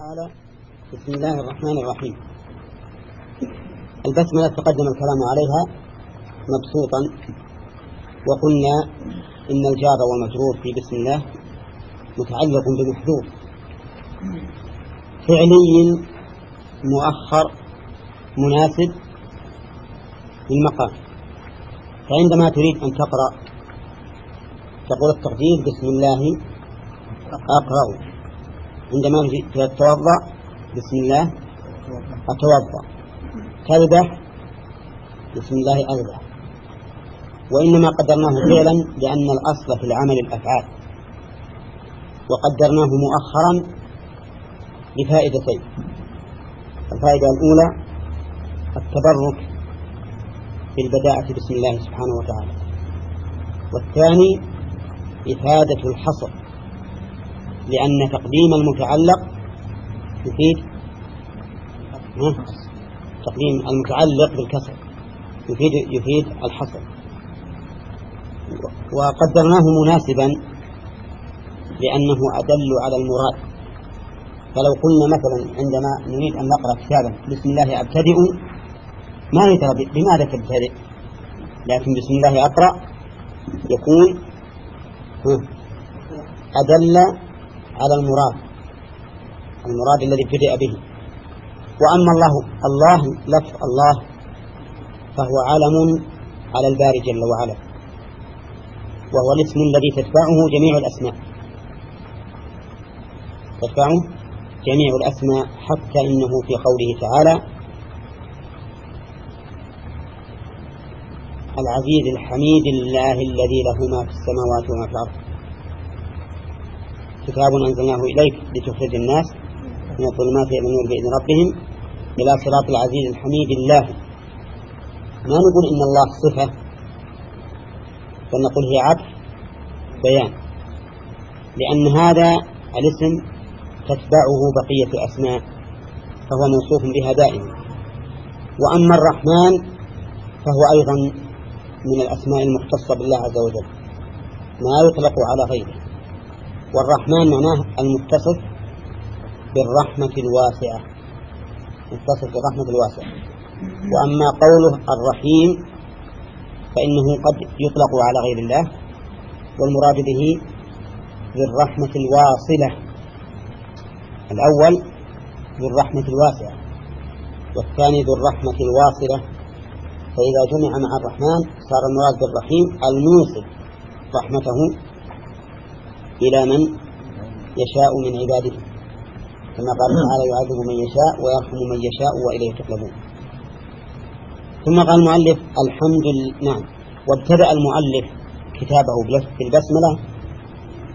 تعالى. بسم الله الرحمن الرحيم. البسملة تقدم الكلام عليها مبسوطا. وقلنا إن الجار والمجرور في بسم الله متعلق بمحذوف. فعلي مؤخر مناسب للمقام. فعندما تريد أن تقرأ تقول التقدير بسم الله أقرأ عندما تتوضأ بسم الله. أتوضأ. تذبح بسم الله أذبح وإنما قدرناه فعلا لأن الأصل في العمل الأفعال. وقدرناه مؤخرا لفائدتين الفائدة الأولى التبرك بالبداءة بسم الله سبحانه وتعالى. والثاني إفادة الحصر. لأن تقديم المتعلق يفيد تقديم المتعلق بالكسر. يفيد يفيد الحصر. وقدرناه مناسبا لأنه أدل على المراد. فلو قلنا مثلا عندما نريد أن نقرأ كتابا بسم الله أبتدئ ما يدرى بماذا تبتدئ؟ لكن بسم الله أقرأ يكون أدل على المراد. المراد الذي ابتدأ به. وأما الله الله لفظ الله فهو علم على الباري جل وعلا. وهو الاسم الذي تتبعه جميع الأسماء. تتبعه جميع الأسماء حتى إنه في قوله تعالى العزيز الحميد الله الذي له ما في السماوات وما في الأرض. كتاب أنزلناه إليك لتخرج الناس من الظلمات إلى النور بإذن ربهم إلى صراط العزيز الحميد الله. ما نقول إن الله صفة بل نقول هي عطف بيان. لأن هذا الاسم تتبعه بقية الأسماء فهو موصوف بها دائما. وأما الرحمن فهو أيضا من الأسماء المختصة بالله عز وجل ما يطلق على غيره. والرحمن معناه المتصف بالرحمة الواسعة. متصف بالرحمة الواسعة. وأما قوله الرحيم فإنه قد يطلق على غير الله والمراد به بالرحمة الواصلة. الأول ذو الرحمة الواسعة والثاني ذو الرحمة الواصلة. فإذا جمع مع الرحمن صار المراد بالرحيم الموصل رحمته إلى من يشاء من عباده. كما قال تعالى يعذب من يشاء ويرحم من يشاء وإليه تقلبون ثم قال المؤلف الحمد لله نعم. وابتدأ المؤلف كتابه بالبسملة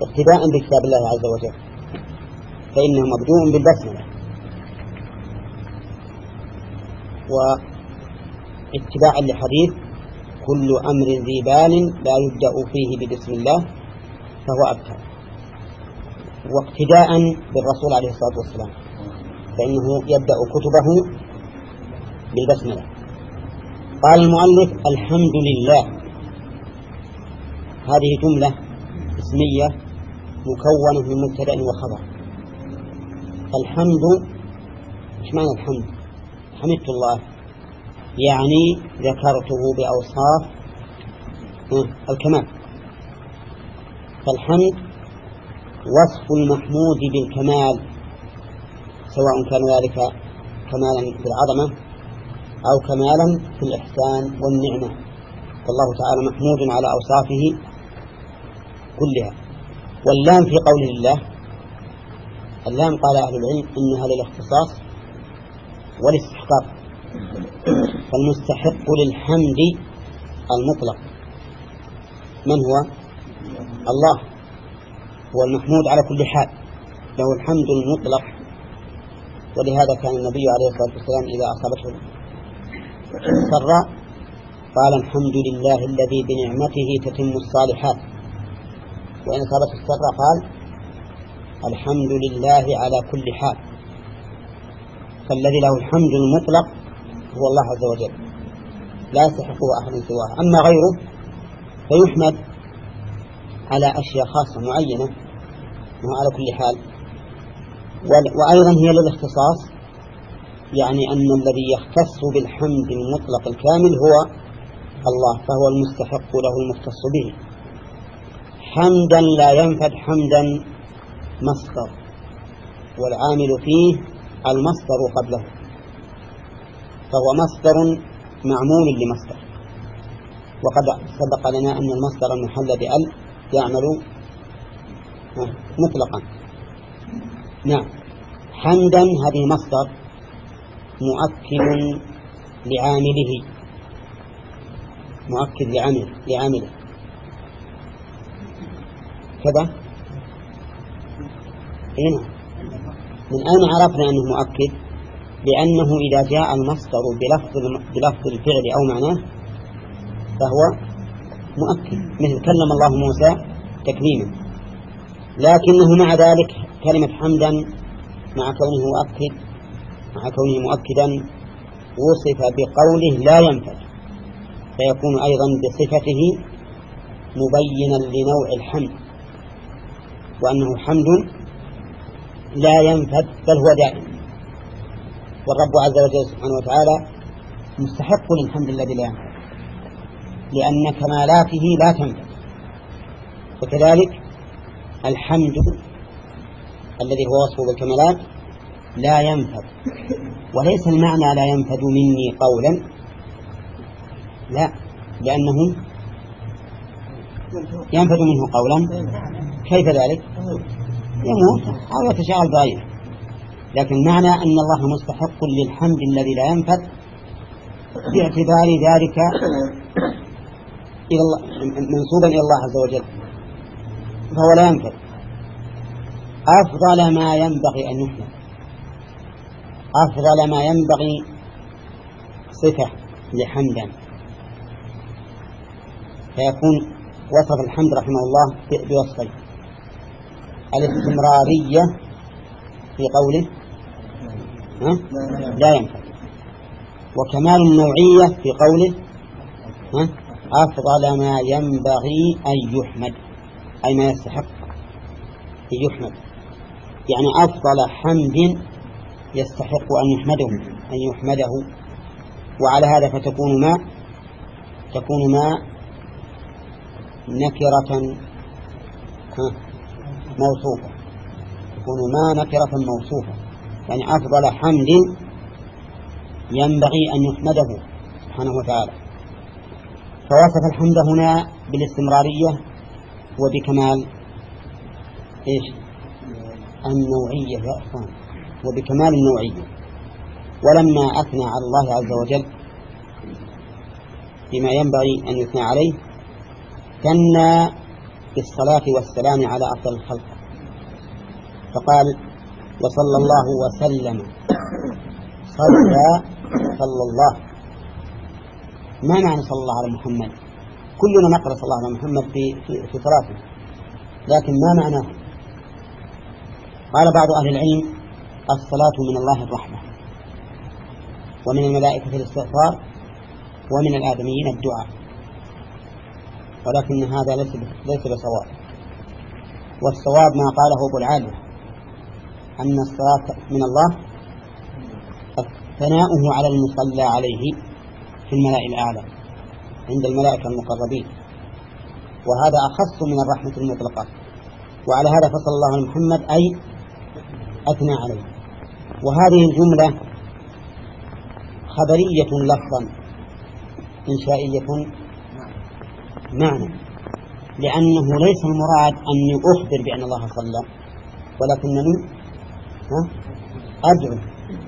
اقتداء بكتاب الله عز وجل. فإنه مبدوء بالبسملة. واتباعا لحديث كل أمر ذي بال لا يبدأ فيه ببسم الله فهو أبتر واقتداء بالرسول عليه الصلاة والسلام. فإنه يبدأ كتبه بالبسملة. قال المؤلف الحمد لله. هذه جملة اسمية مكونة من مبتدأ وخبر. الحمد إيش معنى الحمد؟ حمدت الله. يعني ذكرته بأوصاف الكمال. فالحمد وصف المحمود بالكمال سواء كان ذلك كمالا في العظمة أو كمالا في الإحسان والنعمة. والله تعالى محمود على أوصافه كلها. واللام في قول الله اللام قال أهل العلم إنها للاختصاص والاستحقاق فالمستحق للحمد المطلق. من هو؟ الله. هو المحمود على كل حال له الحمد المطلق. ولهذا كان النبي عليه الصلاة والسلام إذا أصابته سرا قال الحمد لله الذي بنعمته تتم الصالحات. وإن أصابته السر قال الحمد لله على كل حال. فالذي له الحمد المطلق هو الله عز وجل لا يستحقه أحد سواه. أما غيره فيحمد على أشياء خاصة معينة. على كل حال. وأيضا هي للاختصاص يعني أن الذي يختص بالحمد المطلق الكامل هو الله فهو المستحق له المختص به. حمدا لا ينفد حمدا مصدر والعامل فيه المصدر قبله. فهو مصدر معمول لمصدر. وقد سبق لنا أن المصدر المحل بأل يعمل مطلقا. نعم. حمدا هذه مصدر مؤكد لعامله. مؤكد لعامله لعامله. كذا؟ هنا من أين عرفنا أنه مؤكد لأنه إذا جاء المصدر بلفظ بلفظ الفعل أو معناه فهو مؤكد. مثل كلم الله موسى تكليما. لكنه مع ذلك كلمة حمدا مع كونه مؤكد مع كونه مؤكدا وصف بقوله لا ينفذ فيكون أيضا بصفته مبينا لنوع الحمد وأنه حمد لا ينفذ بل هو دائم. والرب عز وجل سبحانه وتعالى مستحق للحمد الذي لا ينفذ لأن كمالاته لا تنفذ وكذلك الحمد الذي هو وصفه بالكمالات لا ينفذ وليس المعنى لا ينفذ مني قولا. لا لأنه ينفذ منه قولا. كيف ذلك؟ يموت أو يتشاغل ضعيف لكن معنى أن الله مستحق للحمد الذي لا ينفذ باعتبار ذلك إلى الله منسوبا إلى الله عز وجل. فهو لا ينفذ أفضل ما ينبغي أن يحمد أفضل ما ينبغي صفة لحمدا. فيكون وصف الحمد رحمه الله بوصفين. الاستمرارية في قوله؟ لا ينفع. وكمال النوعية في قوله؟ أفضل ما ينبغي أن يحمد. أي ما يستحق؟ أن يحمد. يعني أفضل حمد يستحق أن يحمده أن يحمده. وعلى هذا فتكون ما تكون ما نكرة موصوفة. تكون ما نكرة موصوفة. يعني أفضل حمد ينبغي أن يحمده سبحانه وتعالى. فوصف الحمد هنا بالاستمرارية وبكمال إيش؟ النوعية يا إخوان وبكمال النوعية. ولما أثنى على الله عز وجل بما ينبغي أن يثنى عليه ثنى بالصلاة والسلام على أفضل الخلق. فقال وصلى الله وسلم. صلى صلى الله. ما معنى صلى الله على محمد؟ كلنا نقرأ صلى الله على محمد في في, في صلاته. لكن ما معناه؟ قال بعض أهل العلم الصلاة من الله الرحمة. ومن الملائكة الاستغفار ومن الآدميين الدعاء. ولكن هذا ليس ليس بصواب. والصواب ما قاله أبو العالية أن الصلاة من الله ثناؤه على المصلى عليه في الملأ الأعلى. عند الملائكة المقربين. وهذا أخص من الرحمة المطلقة. وعلى هذا فصل الله محمد أي أثنى عليه. وهذه الجملة خبرية لفظا إنشائية معنى. لأنه ليس المراد أني أخبر بأن الله صلى ولكنني أدعو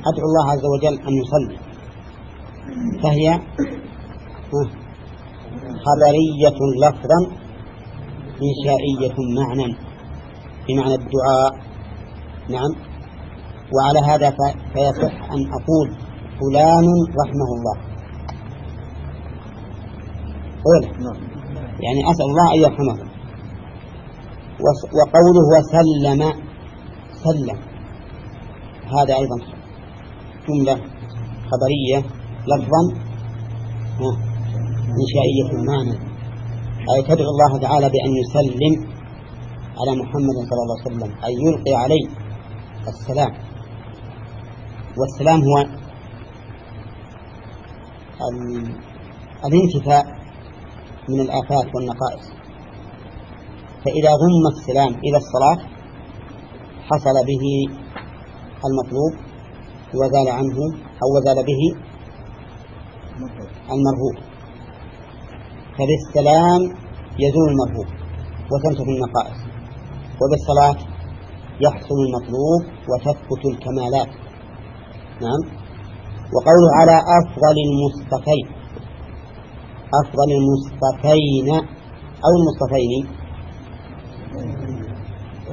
أدعو الله عز وجل أن يصلي. فهي؟ خبرية لفظا إنشائية معنى بمعنى الدعاء. نعم. وعلى هذا فيصح أن أقول فلان رحمه الله. قوله نعم. يعني أسأل الله أن يرحمه. وقوله وسلم سلم. هذا أيضا جملة خبرية لفظا. إنشائية معنى أي تدعو الله تعالى بأن يسلم على محمد صلى الله عليه وسلم أن يلقي عليه السلام. والسلام هو الانتفاء من الآفات والنقائص. فإذا ضم السلام إلى الصلاة حصل به المطلوب وزال عنه أو وزال به المرهوب فبالسلام يزول المرهوب وتنتهي النقائص. وبالصلاة يحصل المطلوب وتثبت الكمالات. نعم. وقوله على أفضل المصطفين أفضل المصطفين أو المصطفين.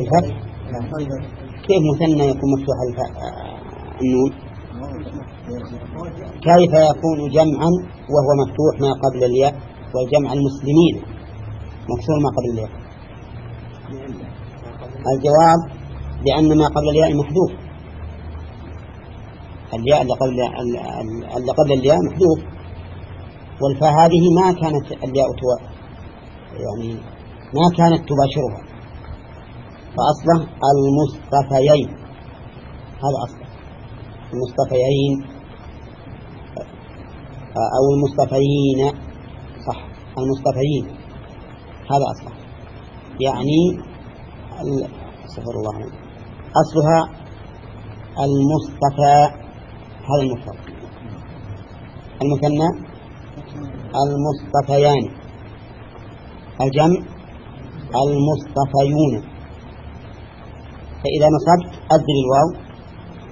الفتح. كيف مثنى يكون مفتوح النون؟ كيف يكون جمعا وهو مفتوح ما قبل الياء؟ والجمع المسلمين. مكسور ما قبل الياء. الجواب لأن ما قبل الياء محذوف. الياء اللي قبل اللي قبل الياء محذوف. والفاء هذه ما كانت الياء يعني ما كانت تباشرها. فأصله المصطفيين. هذا أصله المصطفيين. أو المصطفيين. المصطفيين هذا أصله يعني استغفر الله أصلها المصطفى هذا المفرد المثنى المصطفيان. الجمع المصطفيون. فإذا نصبت أبدل الواو.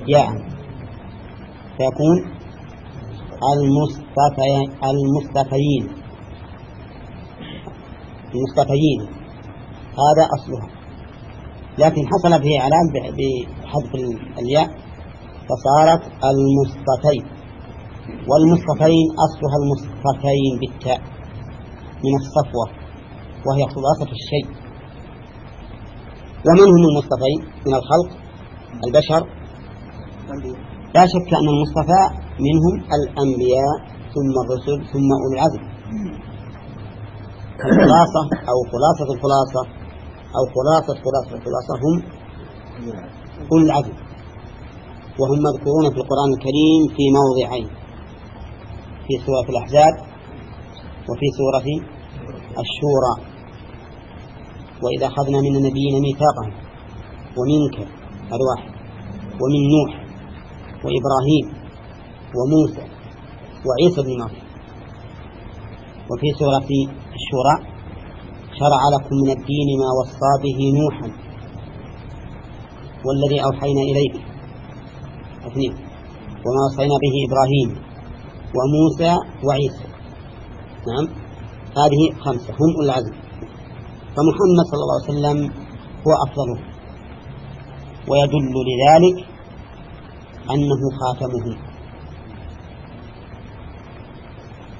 ياء. فيكون المصطفيين المصطفيين. المصطفيين. هذا أصلها. لكن حصل فيه علام بحذف الياء فصارت المصطفين. والمصطفين أصلها المصطفين بالتاء من الصفوة وهي خلاصة الشيء. ومن هم المصطفين من الخلق البشر. لا شك أن المصطفى منهم الأنبياء ثم الرسل ثم أولي العزم. الخلاصة أو خلاصة الخلاصة أو خلاصة خلاصة الخلاصة هم أولي العزم. وهم مذكورون في القرآن الكريم في موضعين في سورة الأحزاب وفي سورة الشورى. وإذا أخذنا من النبيين ميثاقهم ومنك هذا واحد ومن نوح وإبراهيم وموسى وعيسى بن مريم. وفي سورة الشورى شرع لكم من الدين ما وصى به نوحا والذي أوحينا إليك اثنين. وما وصينا به إبراهيم وموسى وعيسى. نعم. هذه خمسة. هم أولي العزم. فمحمد صلى الله عليه وسلم هو أفضله ويدل لذلك أنه خاتمهم.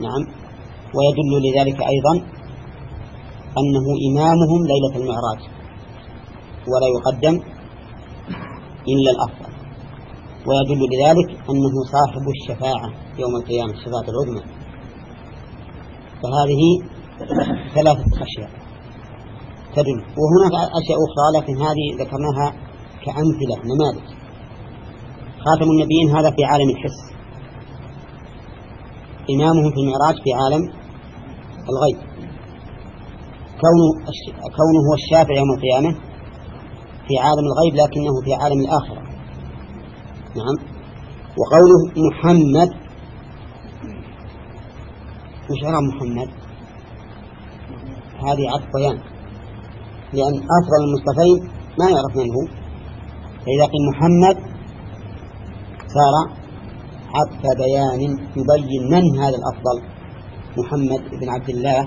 نعم. ويدل لذلك أيضا أنه إمامهم ليلة المعراج ولا يقدم إلا الأفضل. ويدل لذلك أنه صاحب الشفاعة يوم القيامة الشفاعة العظمى. فهذه ثلاثة أشياء تدل. وهناك أشياء أخرى لكن هذه ذكرناها كأمثلة نماذج. خاتم النبيين هذا في عالم الحس. إمامهم في المعراج في عالم الغيب. كونه كونه هو الشافع يوم القيامة في عالم الغيب لكنه في عالم الآخرة. نعم. وقوله محمد وش محمد؟ هذه عطف بيان. لأن أفضل المصطفين ما يعرف من هو. فإذا قيل محمد صار عطف بيان يبين من هذا الأفضل. محمد بن عبد الله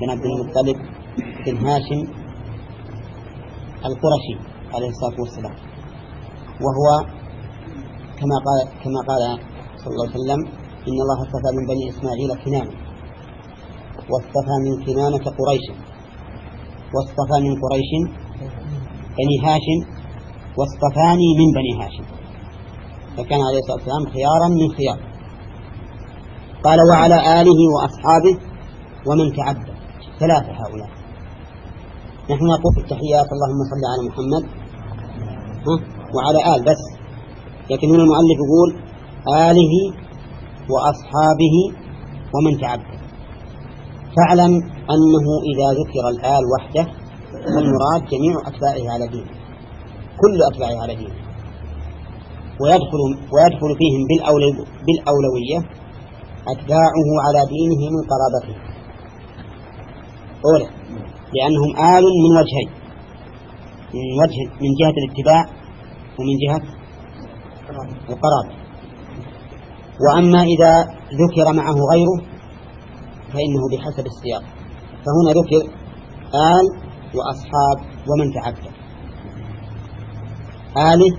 بن عبد المطلب بن هاشم القرشي عليه الصلاة والسلام. وهو كما قال كما قال صلى الله عليه وسلم إن الله اصطفى من بني إسماعيل كنانة واصطفى من كنانة قريشا واصطفى من قريش بني هاشم واصطفاني من بني هاشم. فكان عليه الصلاة والسلام خيارا من خيار. قال وعلى آله وأصحابه ومن تعبد. ثلاثة هؤلاء. نحن نقول التحيات اللهم صل على محمد؟ وعلى آل بس. لكن هنا المؤلف يقول آله وأصحابه ومن تعبد. فاعلم أنه إذا ذكر الآل وحده فالمراد جميع أتباعه على دينه كل أتباعه على دينه ويدخل ويدخل فيهم بالأولوية أتباعه على دينه من قرابته. أولى لأنهم آل من وجهين. من وجه من جهة الاتباع ومن جهة القرابة. وأما إذا ذكر معه غيره فإنه بحسب السياق. فهنا ذكر آل وأصحاب ومن تعبد آلة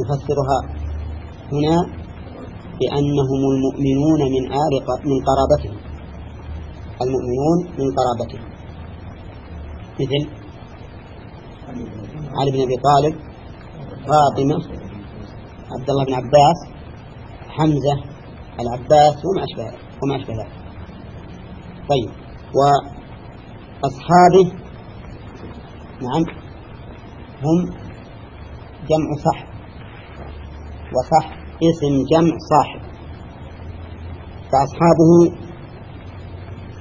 نفسرها هنا بأنهم المؤمنون من آل من قرابته المؤمنون من قرابته مثل علي بن أبي طالب فاطمة عبد الله بن عباس حمزة العباس وما أشبه وما أشبه ذلك. طيب وأصحابه نعم هم جمع صح وصح اسم جمع صاحب. فأصحابه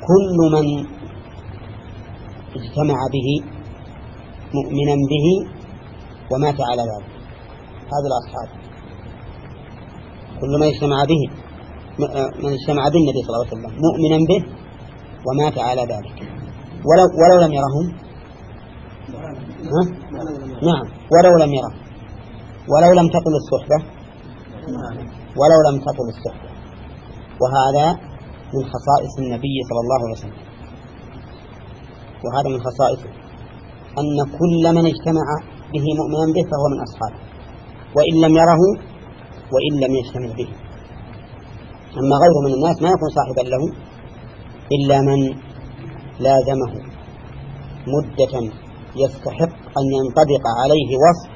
كل من اجتمع به مؤمنا به ومات على ذلك. هذا الأصحاب. كل ما اجتمع به من اجتمع بالنبي صلى الله عليه وسلم مؤمنا به ومات على ذلك. ولو ولو لم يرهم. ها؟ نعم. ولو لم يره. ولو لم تطل الصحبة. ولو لم تطل الصحبة وهذا من خصائص النبي صلى الله عليه وسلم. وهذا من خصائصه. أن كل من اجتمع به مؤمنا به فهو من أصحابه. وإن لم يره وإن لم يجتمع به. أما غيره من الناس ما يكون صاحبا له إلا من لازمه مدة يستحق أن ينطبق عليه وصف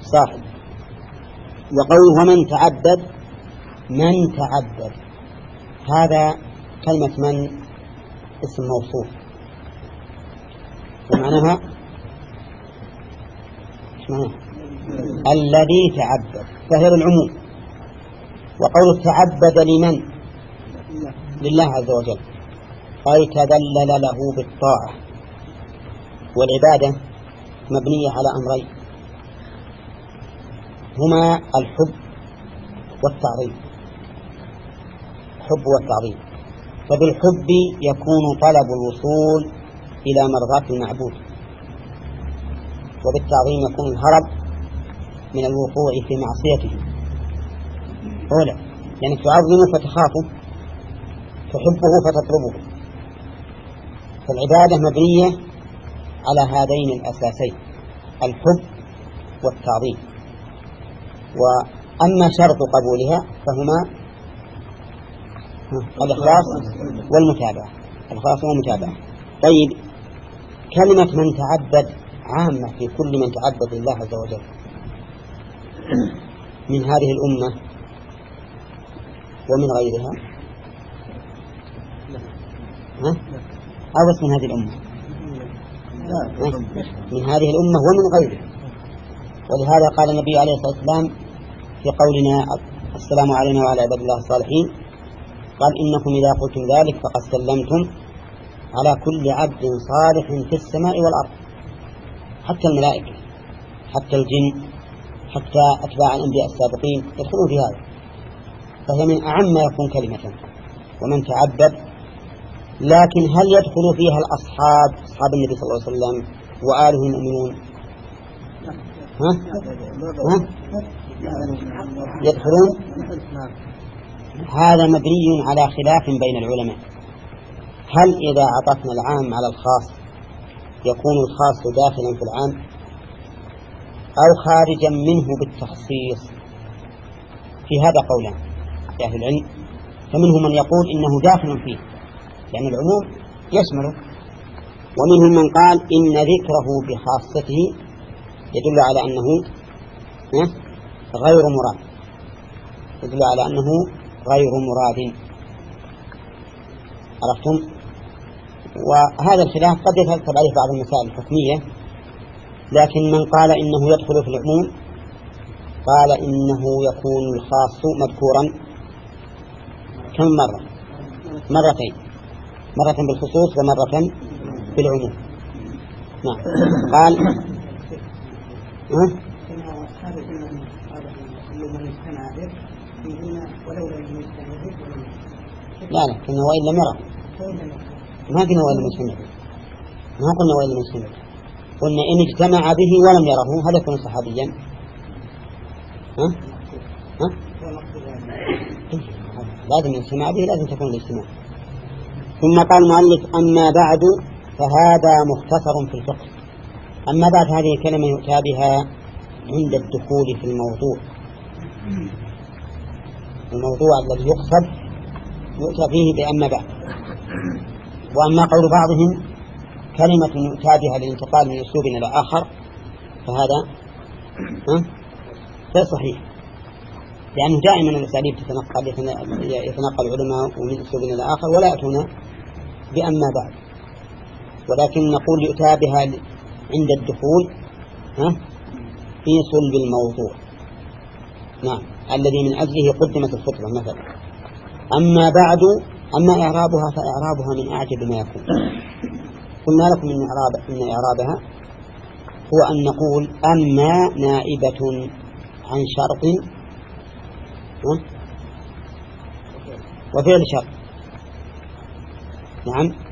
صاحب. وقوله ومن تعبد من تعبد. هذا كلمة من؟ اسم موصوف. ومعناها الذي تعبد. فهي العموم وقول تعبد لمن؟ لله عز وجل. أي تذلل له بالطاعة. والعبادة مبنية على أمرين. هما الحب والتعظيم. الحب والتعظيم. فبالحب يكون طلب الوصول إلى مرضاة المعبود. وبالتعظيم يكون الهرب من الوقوع في معصيته. أولى يعني تعظمه فتخافه تحبه فتطلبه. فالعبادة مبنية على هذين الأساسين الحب والتعظيم. وأما شرط قبولها فهما الإخلاص والمتابعة. الإخلاص والمتابعة. طيب كلمة من تعبد عامة في كل من تعبد لله عز وجل من هذه الأمة ومن غيرها؟ ها؟ أو بس من هذه الأمة؟ من هذه الأمة ومن غيرها. ولهذا قال النبي عليه الصلاة والسلام في قولنا السلام علينا وعلى عباد الله الصالحين قال إنكم إذا قلتم ذلك فقد سلمتم على كل عبد صالح في السماء والأرض حتى الملائكة حتى الجن حتى أتباع الأنبياء السابقين يدخلون في هذا فهي من أعم ما يكون كلمة ومن تعبد لكن هل يدخل فيها الأصحاب أصحاب النبي صلى الله عليه وسلم وآله المؤمنون ها؟ ها؟ يدخلون هذا مبني على خلاف بين العلماء. هل إذا عطفنا العام على الخاص يكون الخاص داخلا في العام؟ أو خارجا منه بالتخصيص؟ في هذا قولان أهل العلم. فمنهم من يقول إنه داخل فيه لأن العموم يشمله ومنهم من قال إن ذكره بخاصته يدل على أنه غير مراد. يدل على أنه غير مراد. عرفتم؟ وهذا الخلاف قد يترتب عليه بعض المسائل الحكمية. لكن من قال إنه يدخل في العموم قال إنه يكون الخاص مذكورا كم مرة؟ مرتين. مرة بالخصوص ومرة بالعموم. نعم. قال ها؟ لا لا كنا وإن لم يره ما قلنا وإن لم يستمع ما قلنا وإن لم يستمع قلنا إن اجتمع به ولم يره هل يكون صحابيا ها؟ ها؟ لازم الاجتماع به لازم تكون الاجتماع ثم قال المؤلف أما بعد فهذا مختصر في الفقه أما بعد هذه الكلمة يؤتى بها عند الدخول في الموضوع؟ الموضوع الذي يقصد يؤتى فيه بأما بعد. وأما قول بعضهم كلمة يؤتى بها للانتقال من أسلوب إلى آخر فهذا غير صحيح. لأنه دائما الأساليب تتنقل يتنقل العلماء من أسلوب إلى آخر ولا يأتون بأما بعد. ولكن نقول يؤتى بها عند الدخول ها؟ في صلب الموضوع نعم. الذي من أجله قدمت الخطبة مثلا. أما بعد أما إعرابها فإعرابها من أعجب ما يكون. قلنا لكم إن, إعراب إن إعرابها؟ هو أن نقول أما نائبة عن شرط وفعل شرط. نعم.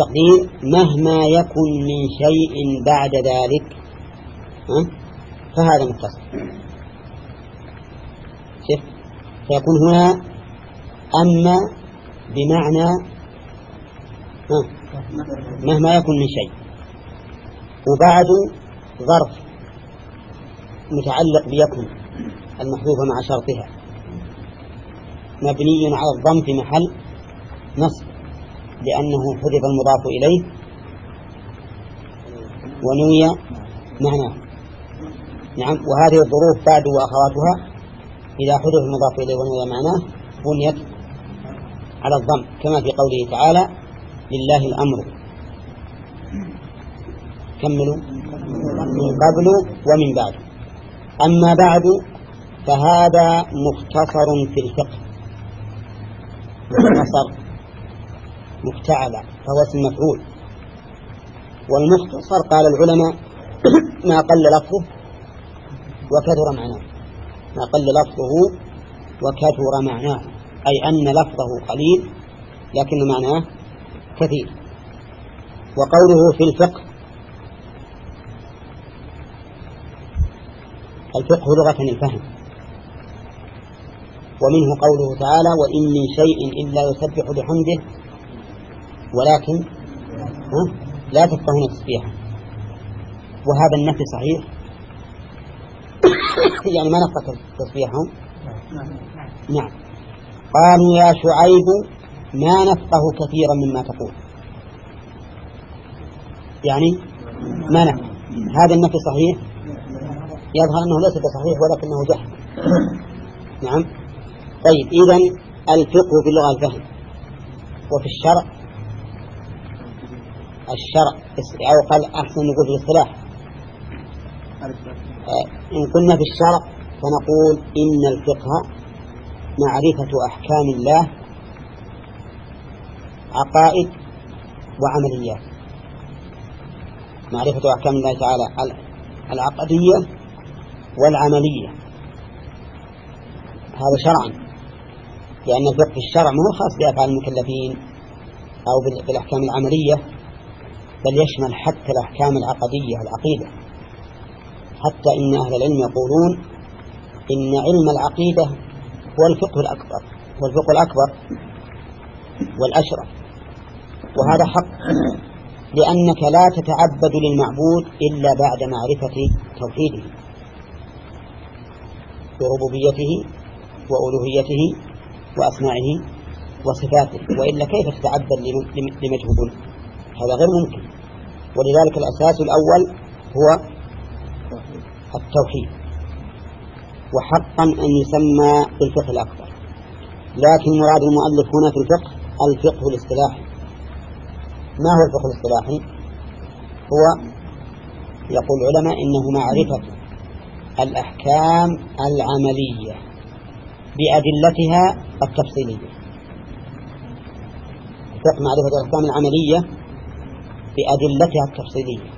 تقدير مهما يكن من شيء بعد ذلك فهذا متصل. شوف فيكون هنا أما بمعنى مهما يكن من شيء. وبعد ظرف متعلق بيكن المحذوفة مع شرطها. مبني على الضم في محل نصب. لأنه حذف المضاف إليه. ونوي معناه. نعم وهذه الظروف بعد وأخواتها. إذا حذف المضاف إليه ونوي معناه بنيت على الضم كما في قوله تعالى لله الأمر. كملوا. من قبل ومن بعد. أما بعد فهذا مختصر في الفقه. مختصر. مفتعل فهو اسم مفعول. والمختصر قال العلماء ما قل لفظه وكثر معناه. ما قل لفظه وكثر معناه أي أن لفظه قليل لكن معناه كثير. وقوله في الفقه الفقه لغة الفهم. ومنه قوله تعالى وإن من شيء إلا يسبح بحمده ولكن لا تفقهون تسبيحه وهذا النفي صحيح. يعني ما نفقه تسبيحهم. نعم. قالوا يا شعيب ما نفقه كثيرا مما تقول. يعني ما نفقه هذا النفي صحيح؟ يظهر أنه ليس بصحيح ولكنه جهل نعم. طيب إذا الفقه في اللغة الفهم. وفي الشرع الشرع أو قال أحسن نقول في الاصطلاح. آه، إن قلنا في الشرع فنقول إن الفقه معرفة أحكام الله عقائد وعمليات. معرفة أحكام الله تعالى العقدية والعملية. هذا شرعا. لأن الفقه الشرع ما هو خاص بأفعال المكلفين أو بالأحكام العملية. بل يشمل حتى الأحكام العقدية العقيدة حتى إن أهل العلم يقولون إن علم العقيدة هو الفقه الأكبر هو الفقه الأكبر والأشرف. وهذا حق لأنك لا تتعبد للمعبود إلا بعد معرفة توحيده بربوبيته وألوهيته وأسمائه وصفاته. وإلا كيف تتعبد لمجهول هذا غير ممكن. ولذلك الأساس الأول هو التوحيد. وحقا أن يسمى بالفقه الأكبر. لكن مراد المؤلف هنا في الفقه الفقه الاصطلاحي. ما هو الفقه الاصطلاحي؟ هو يقول العلماء إنه معرفة الأحكام العملية بأدلتها التفصيلية. فقه معرفة الأحكام العملية بأدلتها التفصيلية.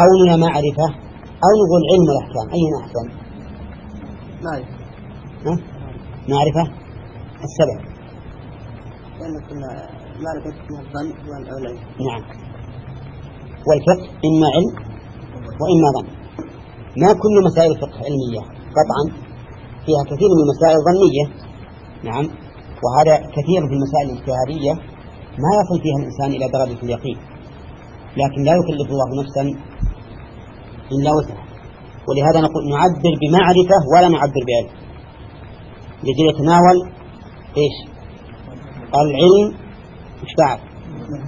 قولنا معرفة أو نقول علم الأحكام. أين أحسن؟ معرفة معرفة؟ السبب. لأن كنا معرفة الظن والعلم نعم. والفقه إما علم وإما ظن. ما كل مسائل الفقه علمية. قطعا فيها كثير من المسائل ظنية نعم. وهذا كثير في المسائل الاجتهادية. ما يصل فيها الإنسان إلى درجة اليقين لكن لا يكلف الله نفسا إلا وسعها ولهذا نقول نعبر بمعرفة ولا نعبر بعلم لكي يتناول إيش؟ العلم إيش بعد؟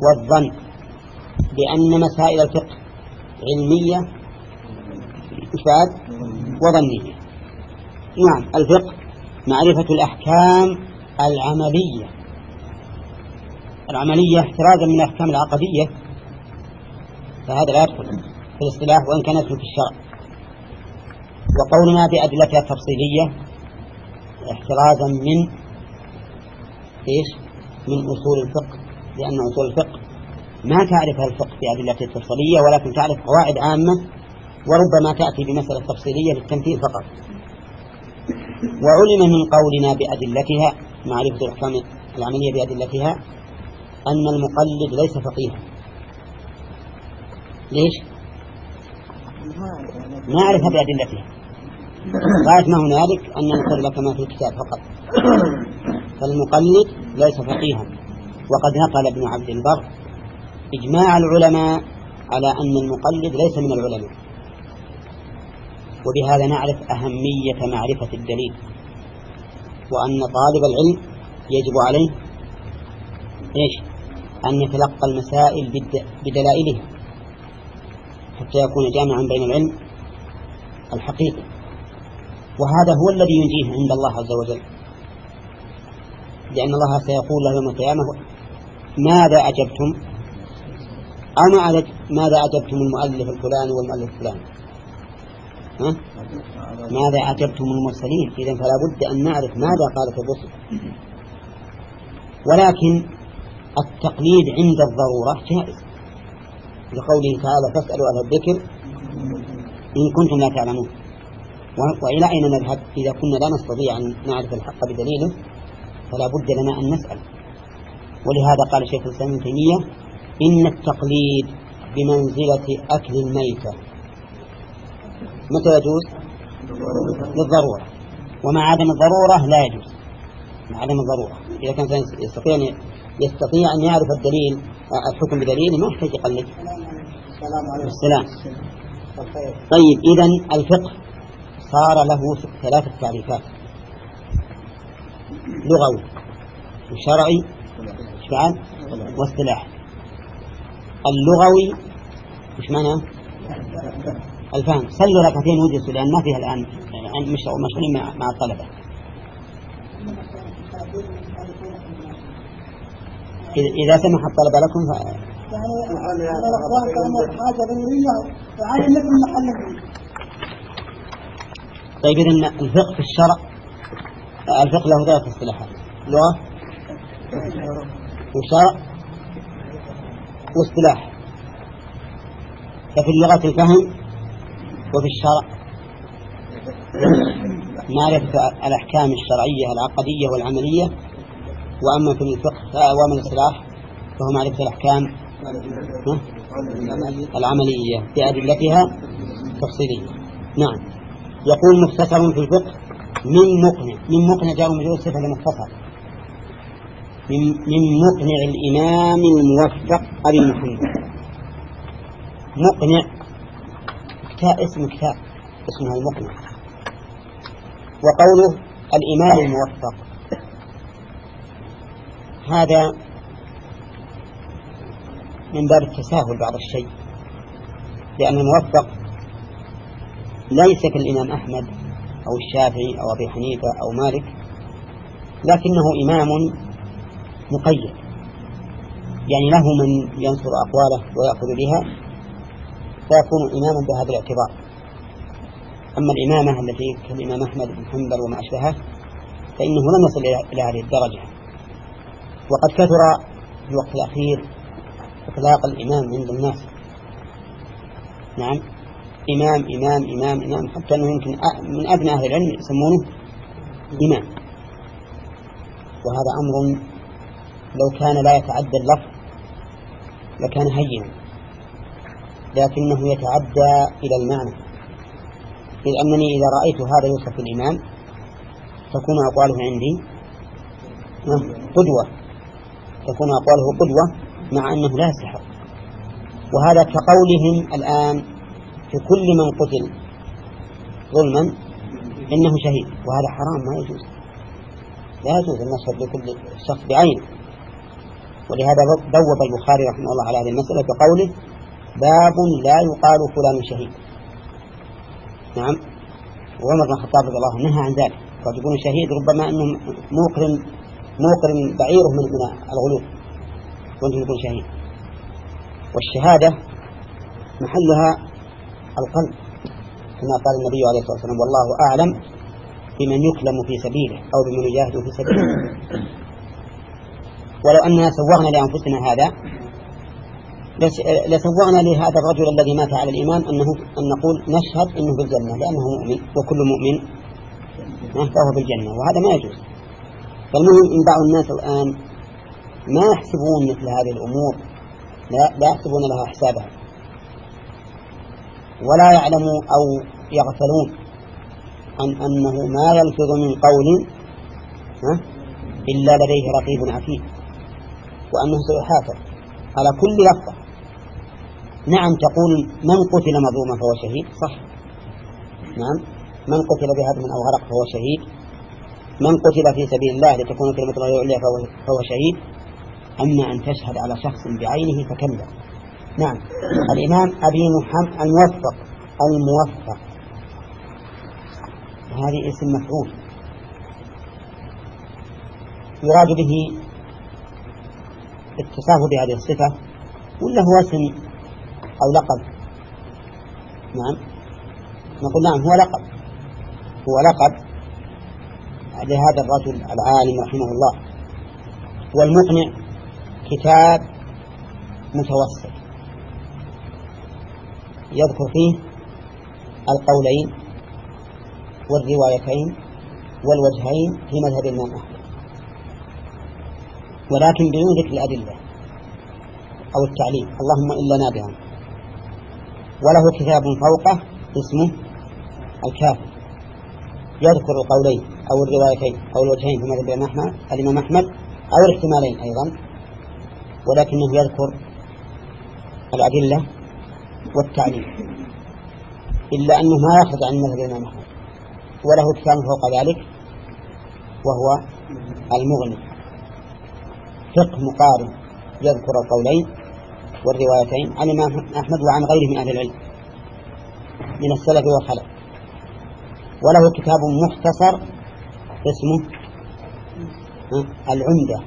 والظن بأن مسائل الفقه علمية إيش بعد؟ وظنية نعم الفقه معرفة الأحكام العملية العملية احترازا من الأحكام العقدية فهذا لا يدخل في الاصطلاح وإن كان يدخل في الشرع وقولنا بأدلتها التفصيلية احترازا من إيش؟ من أصول الفقه لأن أصول الفقه ما تعرفها الفقه بأدلته التفصيلية ولكن تعرف قواعد عامة وربما تأتي بمسألة تفصيلية للتمثيل فقط وعلم من قولنا بأدلتها معرفة الأحكام العملية بأدلتها أن المقلد ليس فقيها. ليش؟ نعرفها بأدلتها. غاية ما هنالك؟ أن نذكر لك ما في الكتاب فقط. فالمقلد ليس فقيها. وقد نقل ابن عبد البر إجماع العلماء على أن المقلد ليس من العلماء. وبهذا نعرف أهمية معرفة الدليل. وأن طالب العلم يجب عليه إيش؟ أن يتلقى المسائل بدلائلها حتى يكون جامعا بين العلم الحقيقي. وهذا هو الذي ينجيه عند الله عز وجل. لأن الله سيقول له يوم القيامة ماذا أجبتم؟ أو ما ماذا أجبتم المؤلف الفلاني والمؤلف الفلاني؟ ها؟ ماذا أجبتم المرسلين؟ إذا فلا بد أن نعرف ماذا قالت الرسل. ولكن التقليد عند الضرورة جائز. لقوله تعالى فاسألوا أهل الذكر إن كنتم لا تعلمون. وإلى أين نذهب؟ إذا كنا لا نستطيع أن نعرف الحق بدليله فلا بد لنا أن نسأل. ولهذا قال شيخ الإسلام ابن تيمية إن التقليد بمنزلة أكل الميتة متى يجوز؟ للضرورة. ومع عدم الضرورة لا يجوز. مع عدم الضرورة. إذا كان يستطيع يستطيع أن يعرف الدليل الحكم بدليل ما يحتاج يقلد السلام. طيب. إذا الفقه صار له ثلاثة تعريفات. لغوي وشرعي بعد واصطلاح. اللغوي وش معنى؟ الفهم. صلوا ركعتين وجلسوا لأن ما فيها الآن يعني مشغولين مع, مع الطلبة. إذا سمح الطلبة لكم ف... طيب إذا الفقه في الشرع الفقه له ثلاث اصطلاحات لغة وشرع واصطلاح ففي اللغة الفهم وفي الشرع. معرفة الأحكام الشرعية العقدية والعملية وأما في الفقه وأما الاصطلاح فهو معرفة الأحكام. العملية بأدلتها تفصيلية. نعم. يقول مختصر في الفقه من مقنع من مقنع جاء مجرد صفة لمختصر من من مقنع الإمام الموفق أبي محمد مقنع كتاب اسم كتاب اسمه المقنع وقوله الإمام الموفق. هذا من باب التساهل بعض الشيء لأن الموفق ليس كالإمام أحمد أو الشافعي أو أبي حنيفة أو مالك لكنه إمام مقيد يعني له من ينصر أقواله ويأخذ بها فيكون إماما بهذا الاعتبار. أما الإمامة التي كالإمام أحمد بن حنبل وما أشبهه فإنه لم يصل إلى هذه الدرجة. وقد كثر في الوقت الأخير إطلاق الإمام عند الناس. نعم. إمام إمام إمام إمام. حتى أنه يمكن من أدنى أهل العلم يسمونه إمام. وهذا أمر لو كان لا يتعدى اللفظ لكان هينا لكنه يتعدى إلى المعنى. إذ أنني إذا رأيت هذا يوصف الإمام تكون أقواله عندي. قدوة. تكون أقواله قدوة مع أنه لا يستحق وهذا كقولهم الآن في كل من قتل ظلما إنه شهيد وهذا حرام ما يجوز. لا يجوز أن نشهد لكل شخص بعينه. ولهذا بوب البخاري رحمه الله على هذه المسألة بقوله باب لا يقال فلان شهيد. نعم. وعمر بن الخطاب رضي الله عنه نهى عن ذلك. قد يكون شهيد ربما إنه موقر موقر بعيره من من الغلو وانه يكون شهيد والشهادة محلها القلب كما قال النبي عليه الصلاة والسلام والله أعلم بمن يكلم في سبيله أو بمن يجاهد في سبيله. ولو أننا سوغنا لأنفسنا هذا لسوغنا لهذا الرجل الذي مات على الإيمان أنه أن نقول نشهد أنه في الجنة لأنه مؤمن وكل مؤمن فهو في الجنة وهذا ما يجوز. فالمهم إن بعض الناس الآن ما يحسبون مثل هذه الأمور. لا, لا يحسبون لها حسابها. ولا يعلموا أو يغفلون عن أنه ما يلفظ من قول إلا لديه رقيب عتيد. وأنه سيحاسب على كل لفظة. نعم تقول من قتل مظلوما فهو شهيد صح. نعم من قتل بهدم أو غرق فهو شهيد. من قتل في سبيل الله لتكون كلمة الله عليا فهو شهيد أما أن تشهد على شخص بعينه فكلا. نعم. الإمام أبي محمد الموفق الموفق. هذه اسم مفعول. يراد به اتصافه بهذه الصفة ولا هو اسم أو لقب؟ نعم. نقول نعم هو لقب. هو لقب. لهذا الرجل العالم رحمه الله. والمقنع كتاب متوسط. يذكر فيه القولين والروايتين والوجهين في مذهب الإمام أحمد. ولكن بدون ذكر الأدلة أو التعليم اللهم إلا نابها وله كتاب فوقه اسمه الكافي يذكر القولين أو الروايتين أو الوجهين في مذهب الإمام أحمد أو الاحتمالين أيضا. ولكنه يذكر الأدلة والتعليم إلا أنه ما يأخذ عن مذهب الإمام أحمد. وله كتاب فوق ذلك وهو المغني. فقه مقارن يذكر القولين والروايتين عن الإمام أحمد وعن غيره من أهل العلم من السلف والخلف. وله كتاب مختصر اسمه العمدة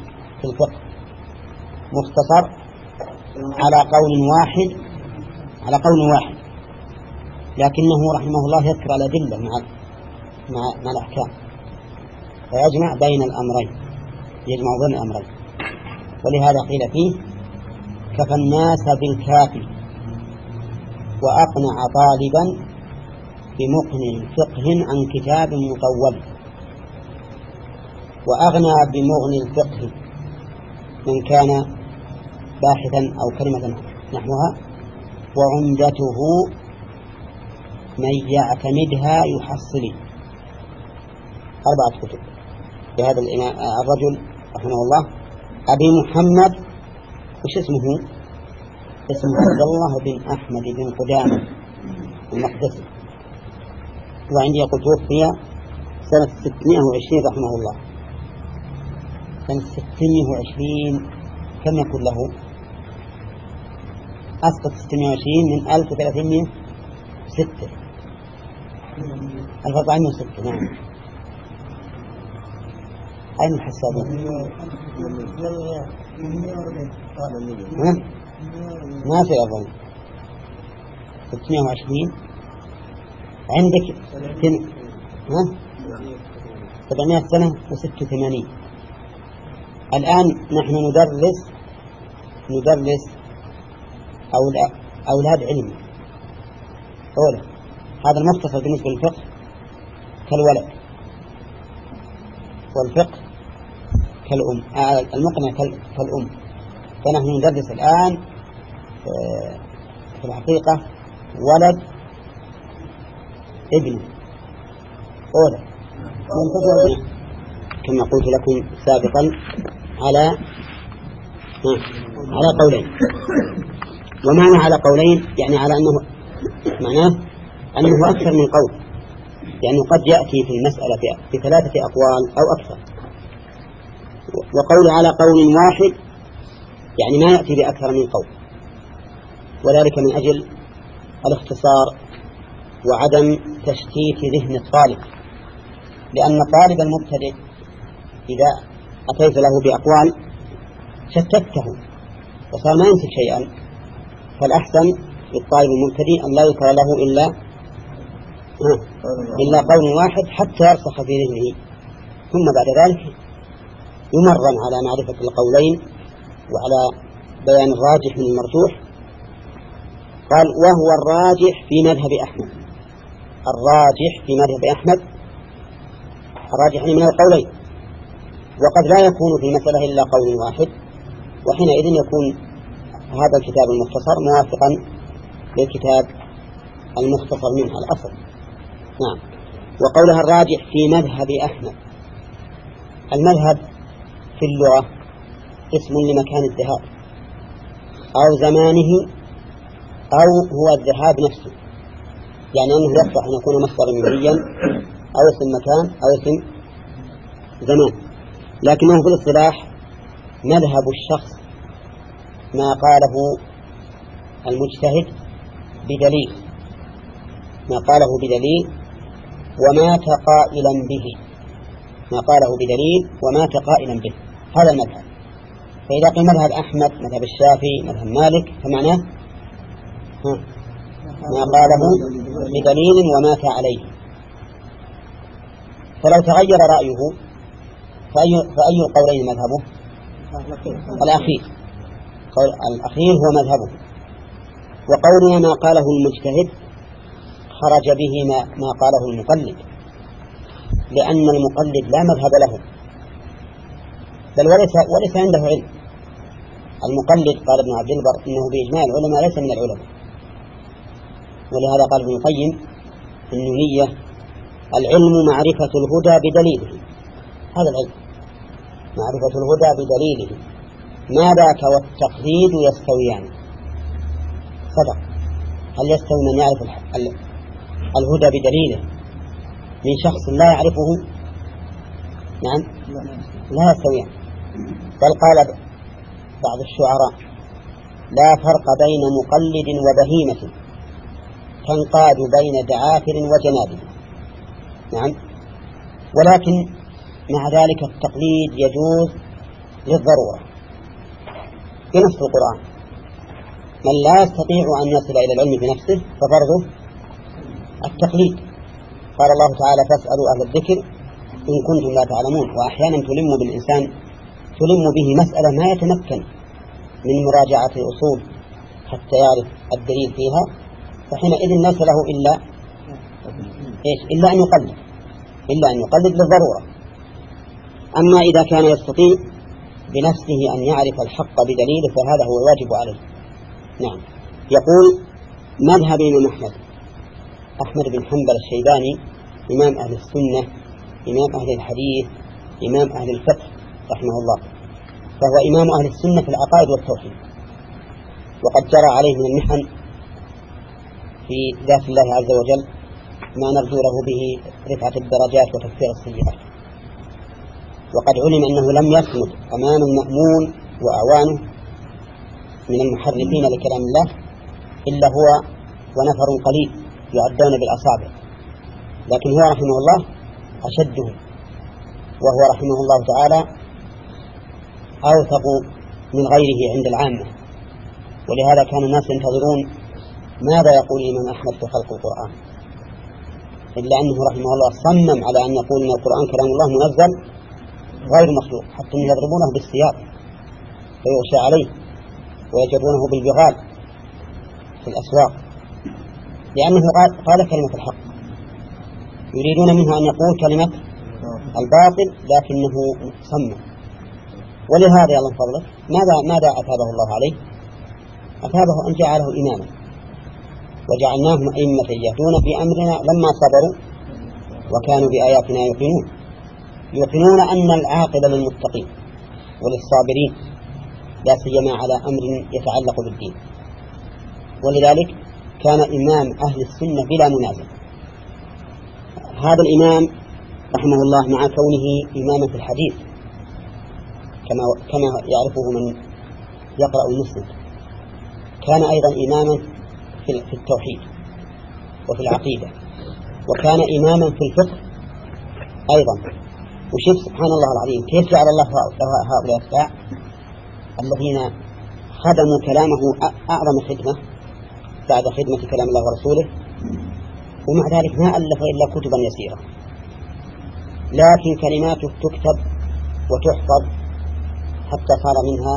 في الفقه. مختصر على قول واحد على قول واحد. لكنه رحمه الله يذكر الأدلة مع مع مع الأحكام. فيجمع بين الأمرين يجمع بين الأمرين. ولهذا قيل فيه كفى الناس بالكافي وأقنع طالبا بمقن فقه عن كتاب مطول. وأغنى بمغني الفقه من كان باحثا أو كلمة نحوها وعمدته من يعتمدها يحصل. أربعة كتب. لهذا الرجل رحمه الله أبي محمد وش اسمه؟ اسمه عبد الله بن أحمد بن قدامة المقدسي. وعندي يقول توفي سنة 620 رحمه الله. سنة 620 كم يكون له؟ أسقط 620 من 1306 1406 نعم. أين الحسابون؟ ما في أظن. 620 عندك سن... 700 سنة و86 الآن نحن ندرس ندرس أولاد علم. أولا هذا المختصر بالنسبة للفقه كالولد. والفقه كالأم. آه المقنع كالأم. فنحن ندرس الآن آه، في الحقيقة ولد ابن. أولى كما قلت لكم سابقا على على قولين. ومعنى على قولين يعني على أنه معناه أنه أكثر من قول. يعني قد يأتي في المسألة بثلاثة أقوال أو أكثر. وقول على قول واحد يعني ما يأتي بأكثر من قول. وذلك من أجل الاختصار وعدم تشتيت ذهن الطالب. لأن الطالب المبتدئ إذا أتيت له بأقوال شتته وصار ما يمسك شيئا فالأحسن للطالب المبتدئ أن لا يذكر له إلا إلا قول واحد حتى يرسخ في ذهنه. ثم بعد ذلك يمرن على معرفة القولين وعلى بيان الراجح من المرجوح. قال وهو الراجح في مذهب أحمد. الراجح في مذهب أحمد. الراجح من القولين. وقد لا يكون في المسألة إلا قول واحد. وحينئذ يكون هذا الكتاب المختصر موافقا للكتاب المختصر منها الأصل. نعم. وقولها الراجح في مذهب أحمد. المذهب في اللغة اسم لمكان الذهاب. أو زمانه أو هو الذهاب نفسه. يعني أنه يصلح أن يكون مصدرا مبين أو اسم مكان أو اسم زمان. لكنه في الاصطلاح مذهب الشخص ما قاله المجتهد بدليل. ما قاله بدليل ومات قائلا به. ما قاله بدليل ومات قائلا به. هذا المذهب. فإذا قيل مذهب أحمد مذهب الشافعي مذهب مالك فمعناه ما قاله بدليل ومات عليه. فلو تغير رأيه فأي, فأي القولين مذهبه؟ الأخير. قول الأخير هو مذهبه. وقولنا ما قاله المجتهد خرج به ما, ما قاله المقلد لأن المقلد لا مذهب له. بل وليس, وليس عنده علم. المقلد قال ابن عبد البر إنه بإجماع العلماء ليس من العلماء. ولهذا قال ابن القيم النونية العلم معرفة الهدى بدليله. هذا العلم معرفة الهدى بدليله. ما ذاك والتقليد يستويان؟ صدق. هل يستوي من يعرف الهدى بدليله؟ من شخص لا يعرفه؟ نعم. لا يستويان. بل قال بعض الشعراء لا فرق بين مقلد وبهيمة. تنقاد بين دعافر وجناب نعم. ولكن مع ذلك التقليد يجوز للضرورة. بنص القرآن. من لا يستطيع أن يصل إلى العلم بنفسه ففرضه التقليد. قال الله تعالى فاسألوا أهل الذكر إن كنتم لا تعلمون. وأحيانا تلم بالإنسان تلم به مسألة ما يتمكن من مراجعة الأصول حتى يعرف الدليل فيها. فحينئذ ليس له إلا إيش؟ إلا أن يقلد. إلا أن يقلد للضرورة أما إذا كان يستطيع بنفسه أن يعرف الحق بدليله فهذا هو الواجب عليه. نعم. يقول مذهب الإمام أحمد. أحمد بن حنبل الشيباني إمام أهل السنة إمام أهل الحديث إمام أهل الفقه رحمه الله. فهو إمام أهل السنة في العقائد والتوحيد. وقد جرى عليه من المحن في ذات الله عز وجل ما نرجو له به رفعة الدرجات وتكفير السيئات. وقد علم أنه لم يصمد أمام المأمون وأعوانه من المحرفين لكلام الله إلا هو ونفر قليل يعدون بالأصابع. لكن هو رحمه الله أشدهم وهو رحمه الله تعالى أوثق من غيره عند العامة. ولهذا كان الناس ينتظرون ماذا يقول الإمام أحمد في خلق القرآن؟ إلا أنه رحمه الله صمم على أن يقول أن القرآن كلام الله منزل غير مخلوق حتى يضربونه بالسياق فيغشى عليه ويجرونه بالبغال في الأسواق. لأنه قال كلمة الحق. يريدون منه أن يقول كلمة الباطل لكنه صمم. ولهذا يا الله فضلك ماذا ماذا أثابه الله عليه؟ أثابه أن جعله إماما. وجعلناهم أئمة يهدون بأمرنا لما صبروا وكانوا بآياتنا يوقنون. يوقنون أن العاقبة للمتقين وللصابرين لا سيما على أمر يتعلق بالدين. ولذلك كان إمام أهل السنة بلا منازع. هذا الإمام رحمه الله مع كونه إماما في الحديث كما كما يعرفه من يقرأ المسلم كان أيضا إماما في التوحيد وفي العقيدة. وكان إماما في الفقه أيضا. وشوف سبحان الله العظيم كيف جعل الله هؤلاء الأتباع؟ الذين خدموا كلامه أعظم خدمة بعد خدمة كلام الله ورسوله. ومع ذلك ما ألف إلا كتبا يسيرة لكن كلماته تكتب وتحفظ حتى صار منها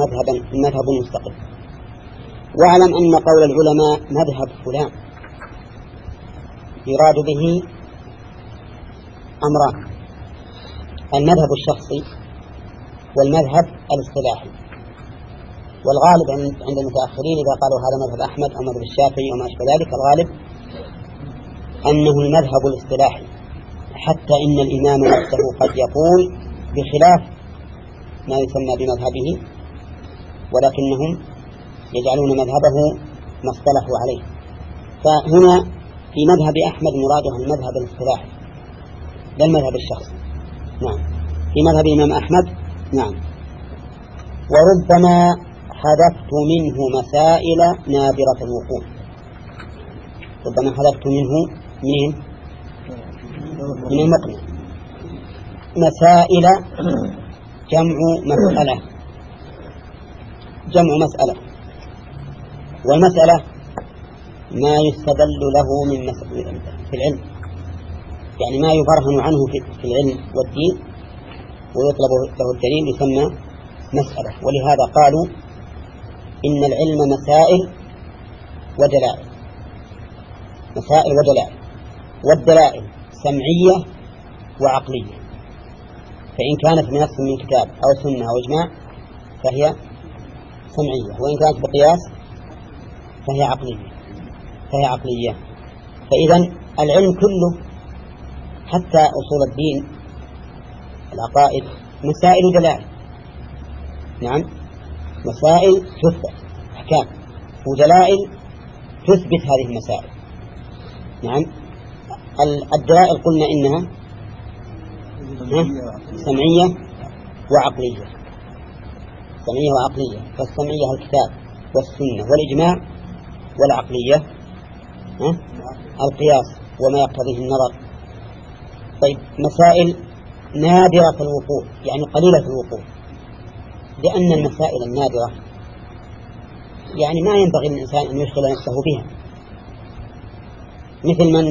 مذهبا مذهب مستقل. واعلم أن قول العلماء مذهب فلان. يراد به أمران. المذهب الشخصي والمذهب الاصطلاحي. والغالب عند المتأخرين إذا قالوا هذا مذهب أحمد أو مذهب الشافعي وما أشبه ذلك الغالب أنه المذهب الاصطلاحي. حتى إن الإمام نفسه قد يقول بخلاف ما يسمى بمذهبه ولكنهم يجعلون مذهبه ما اصطلحوا عليه. فهنا في مذهب أحمد مراده المذهب الاصطلاحي لا المذهب الشخصي. نعم. في مذهب الإمام أحمد نعم. وربما حذفت منه مسائل نادرة الوقوع. ربما حذفت منه من من المقنع. مسائل جمع مسألة. جمع مسألة. والمسألة ما يستدل له من في العلم. يعني ما يبرهن عنه في العلم والدين ويطلب له الدليل يسمى مسألة. ولهذا قالوا إن العلم مسائل ودلائل. مسائل ودلائل. والدلائل سمعية وعقلية. فإن كانت بنفس من كتاب أو سنة أو إجماع فهي سمعية. وإن كانت بقياس فهي عقلية. فهي عقلية. فإذا العلم كله حتى أصول الدين العقائد مسائل ودلائل. نعم؟ مسائل تثبت أحكام ودلائل تثبت هذه المسائل. نعم؟ الدلائل قلنا إنها سمعية وعقلية. سمعية وعقلية. فالسمعية الكتاب والسنة والإجماع والعقلية القياس وما يقتضيه النظر. طيب مسائل نادرة الوقوع يعني قليلة الوقوع. لأن المسائل النادرة يعني ما ينبغي للإنسان أن يشغل نفسه بها. مثل من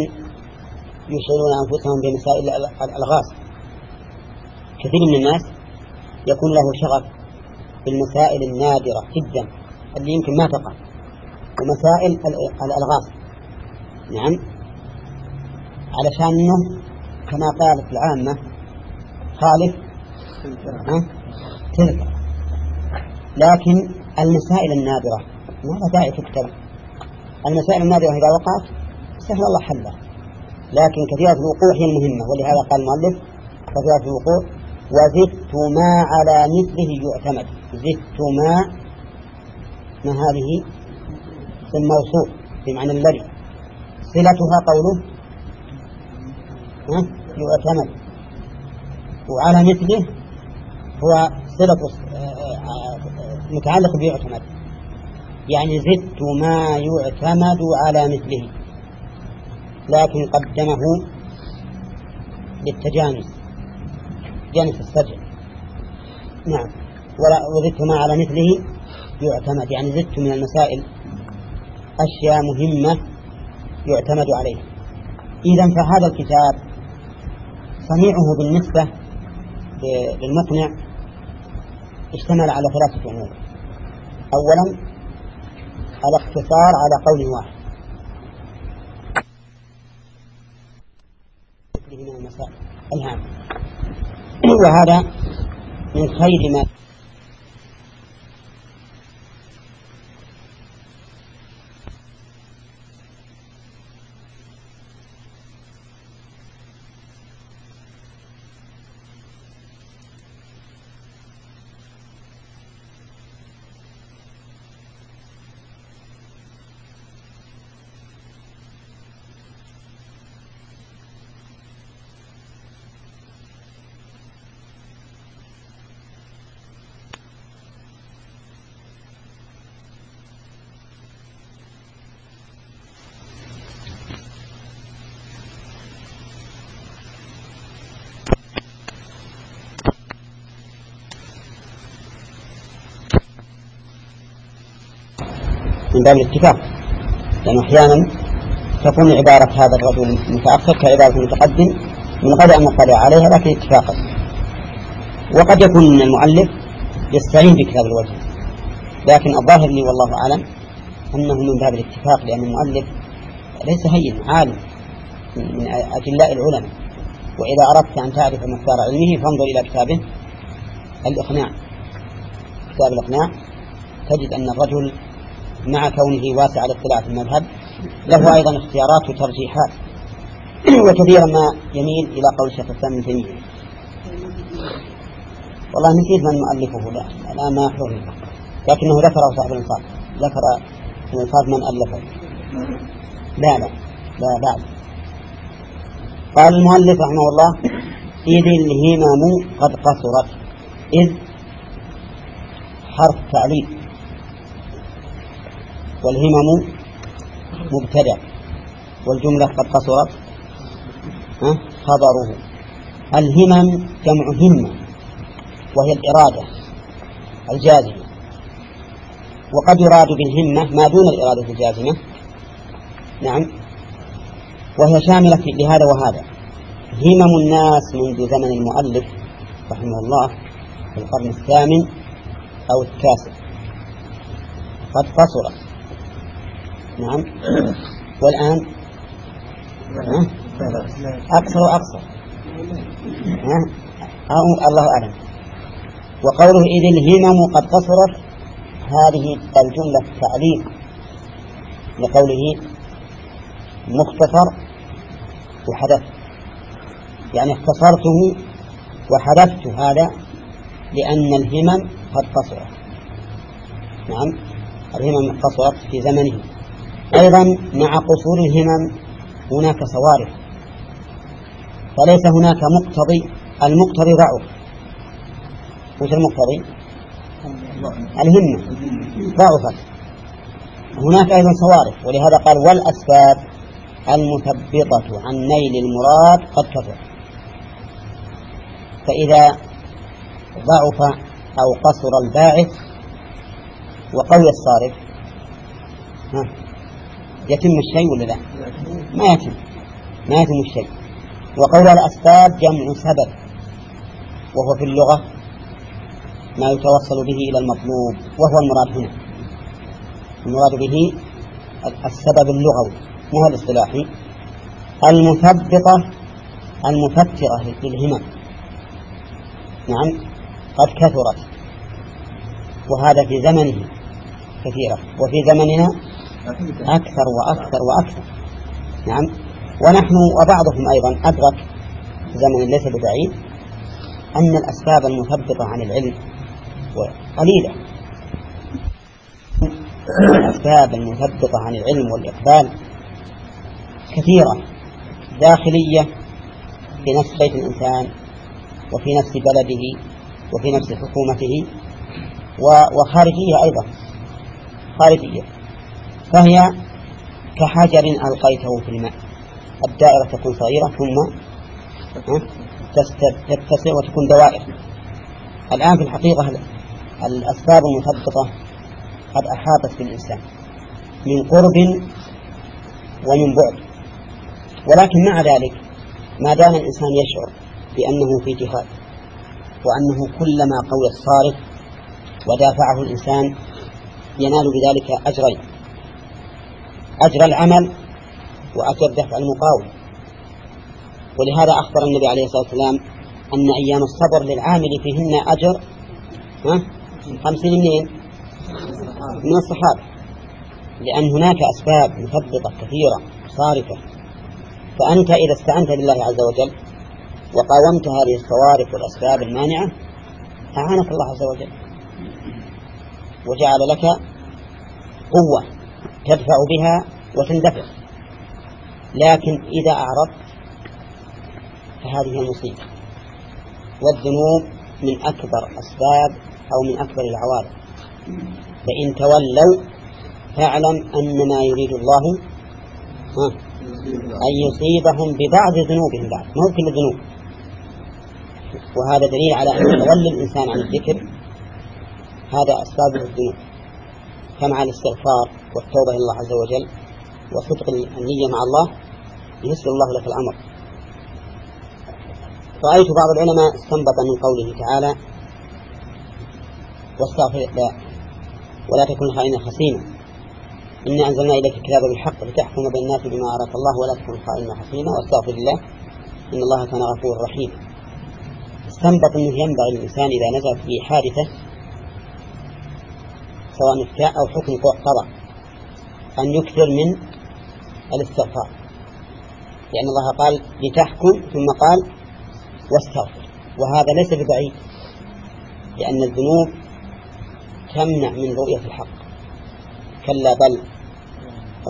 يشغلون أنفسهم بمسائل الألغاز كثير من الناس يكون له شغف بالمسائل النادرة جدا اللي يمكن ما تقع. ومسائل الألغاز. نعم. علشان أنه كما قالت العامة خالف تلك. لكن المسائل النادرة. ما لها داعي تكتب المسائل النادرة إذا وقعت سهل الله حله لكن كثيرة الوقوع هي المهمة ولهذا قال المؤلف كثيرة الوقوع وزدت ما على مثله يعتمد. زدت ما ما هذه الموصوف بمعنى الذي صلتها قوله يعتمد وعلى مثله هو صلة متعلق بيعتمد. يعني زدت ما يعتمد على مثله لكن قدمه للتجانس جانس السجع نعم. وزدت ما على مثله يعتمد. يعني زدت من المسائل أشياء مهمة يعتمد عليها. إذا فهذا الكتاب صنيعه بالنسبة للمقنع اشتمل على ثلاثة أمور. أولا الاقتصار على قول واحد. المسائل الهام وهذا من خير ما من باب الاتفاق. لأنه أحيانا تكون عبارة هذا الرجل المتأخر كعبارة المتقدم من غير أن نطلع عليها لكن اتفاقا. وقد يكون المؤلف يستعين بكتاب الوجه. لكن الظاهر لي والله أعلم أنه من باب الاتفاق لأن المؤلف ليس هين عالم من أجلاء العلماء. وإذا أردت أن تعرف مقدار علمه فانظر إلى كتابه الإقناع. كتاب الإقناع. تجد أن الرجل مع كونه واسع الاطلاع في المذهب له أيضا اختيارات وترجيحات وكثيرا ما يميل إلى قول شيخ الإسلام ابن تيمية. والله نسيت من مؤلفه لا الآن ما أحضرني لكنه ذكره صاحب الإنصاف ذكر الإنصاف من ألفه. لا لا لا بعد قال المؤلف رحمه الله إذ الهمم قد قصرت إذ حرف تعليل والهمم مبتدع والجملة قد قصرت. خبره. الهمم جمع همة وهي الإرادة الجازمة. وقد يراد بالهمة ما دون الإرادة الجازمة. نعم. وهي شاملة لهذا وهذا. همم الناس منذ زمن المؤلف رحمه الله في القرن الثامن أو التاسع. قد قصرت. نعم. والآن؟ أكثر وأكثر. الله أعلم. وقوله إذ الهمم قد قصرت هذه الجملة تعليم لقوله مختصر وحدث يعني اختصرته وحدثت هذا لأن الهمم قد قصرت نعم. الهمم قصرت في زمنه. أيضا مع قصور الهمم هناك صوارف فليس هناك مقتضي المقتضي ضعف. وش المقتضي؟ الهمة. ضعفت. هناك أيضا صوارف ولهذا قال والأسباب المثبطة عن نيل المراد قد كثر. فإذا ضعف أو قصر الباعث وقوي الصارف ها يتم الشيء ولا لا؟ ما يتم. ما يتم الشيء. وقول الأسباب جمع سبب وهو في اللغة ما يتوصل به إلى المطلوب وهو المراد هنا. المراد به السبب اللغوي مو الاصطلاحي. المثبطة المفترة للهمم. نعم قد كثرت وهذا في زمنه كثيرة. وفي زمننا أكثر وأكثر وأكثر. نعم. ونحن وبعضهم أيضا أدرك زمن ليس ببعيد أن الأسباب المثبطة عن العلم قليلة. الأسباب المثبطة عن العلم والإقبال كثيرة. داخلية في نفس بيت الإنسان وفي نفس بلده وفي نفس حكومته وخارجية أيضا. خارجية. فهي كحجر ألقيته في الماء. الدائرة تكون صغيرة ثم تتسع وتكون دوائر. الآن في الحقيقة الأسباب المثبطة قد أحاطت بالإنسان من قرب ومن بعد. ولكن مع ذلك ما دام الإنسان يشعر بأنه في جهاد وأنه كلما قوي الصارف ودافعه الإنسان ينال بذلك أجرين. أجر العمل وأجر دفع المقاوم. ولهذا أخبر النبي عليه الصلاة والسلام أن أيام الصبر للعامل فيهن أجر ها؟ خمسين منين؟ من الصحابة. لأن هناك أسباب مثبطة كثيرة صارفة. فأنت إذا استعنت بالله عز وجل وقاومت هذه الصوارف والأسباب المانعة أعانك الله عز وجل. وجعل لك قوة. تدفع بها وتندفع. لكن إذا أعرضت فهذه المصيبة والذنوب من أكبر أسباب أو من أكبر العوارض فإن تولوا فاعلم أن ما يريد الله أن يصيبهم ببعض ذنوبهم بعد. ما هو كل الذنوب؟ وهذا دليل على أن تولي الإنسان عن الذكر هذا أسباب الذنوب. كما الاستغفار والتوبة إلى الله عز وجل وصدق النية مع الله يسر الله لك الأمر. رأيت بعض العلماء استنبط من قوله تعالى واستغفر الله ولا تكن خائنا خصيما إنا أنزلنا إليك الكتاب بالحق لتحكم بين الناس بما أراك الله ولا تكن خائنا خصيما واستغفر الله إن الله كان غفورا رحيما. استنبط أنه ينبغي للإنسان إذا نزل في حادثة سواء افتاء أو حكم قضاء أن يكثر من الاستغفار. لأن الله قال لتحكم ثم قال واستغفر. وهذا ليس ببعيد لأن الذنوب تمنع من رؤية الحق. كلا بل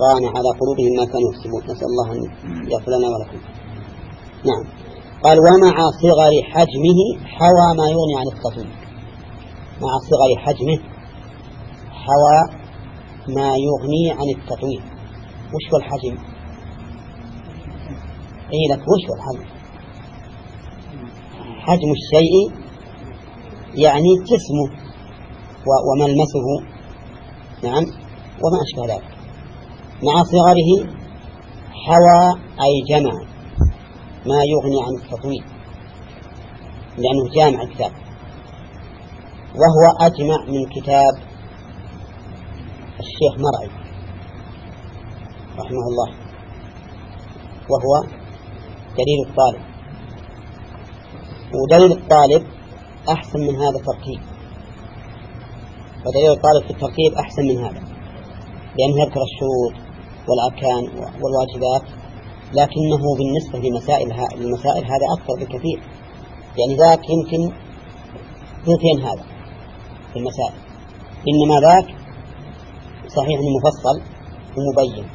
ران على قلوبهم ما كانوا يكسبون. نسأل الله أن يغفر لنا ولكم. نعم. قال ومع صغر حجمه حوى ما يغني عن التطويل مع صغر حجمه حوى ما يغني عن التطويل. وش هو الحجم؟ اي لك وش هو الحجم؟ حجم الشيء يعني جسمه وملمسه. نعم. وما أشبه ذلك. مع صغره حوى أي جمع ما يغني عن التطويل لأنه جامع الكتاب. وهو أجمع من كتاب الشيخ مرعي رحمه الله وهو دليل الطالب. ودليل الطالب أحسن من هذا التركيب ودليل الطالب في التركيب أحسن من هذا لأنه يذكر الشروط والأركان والواجبات لكنه بالنسبة لمسائل المسائل هذا أكثر بكثير. يعني ذاك يمكن ثلثين هذا في المسائل. إنما ذاك صحيح مفصل ومبين.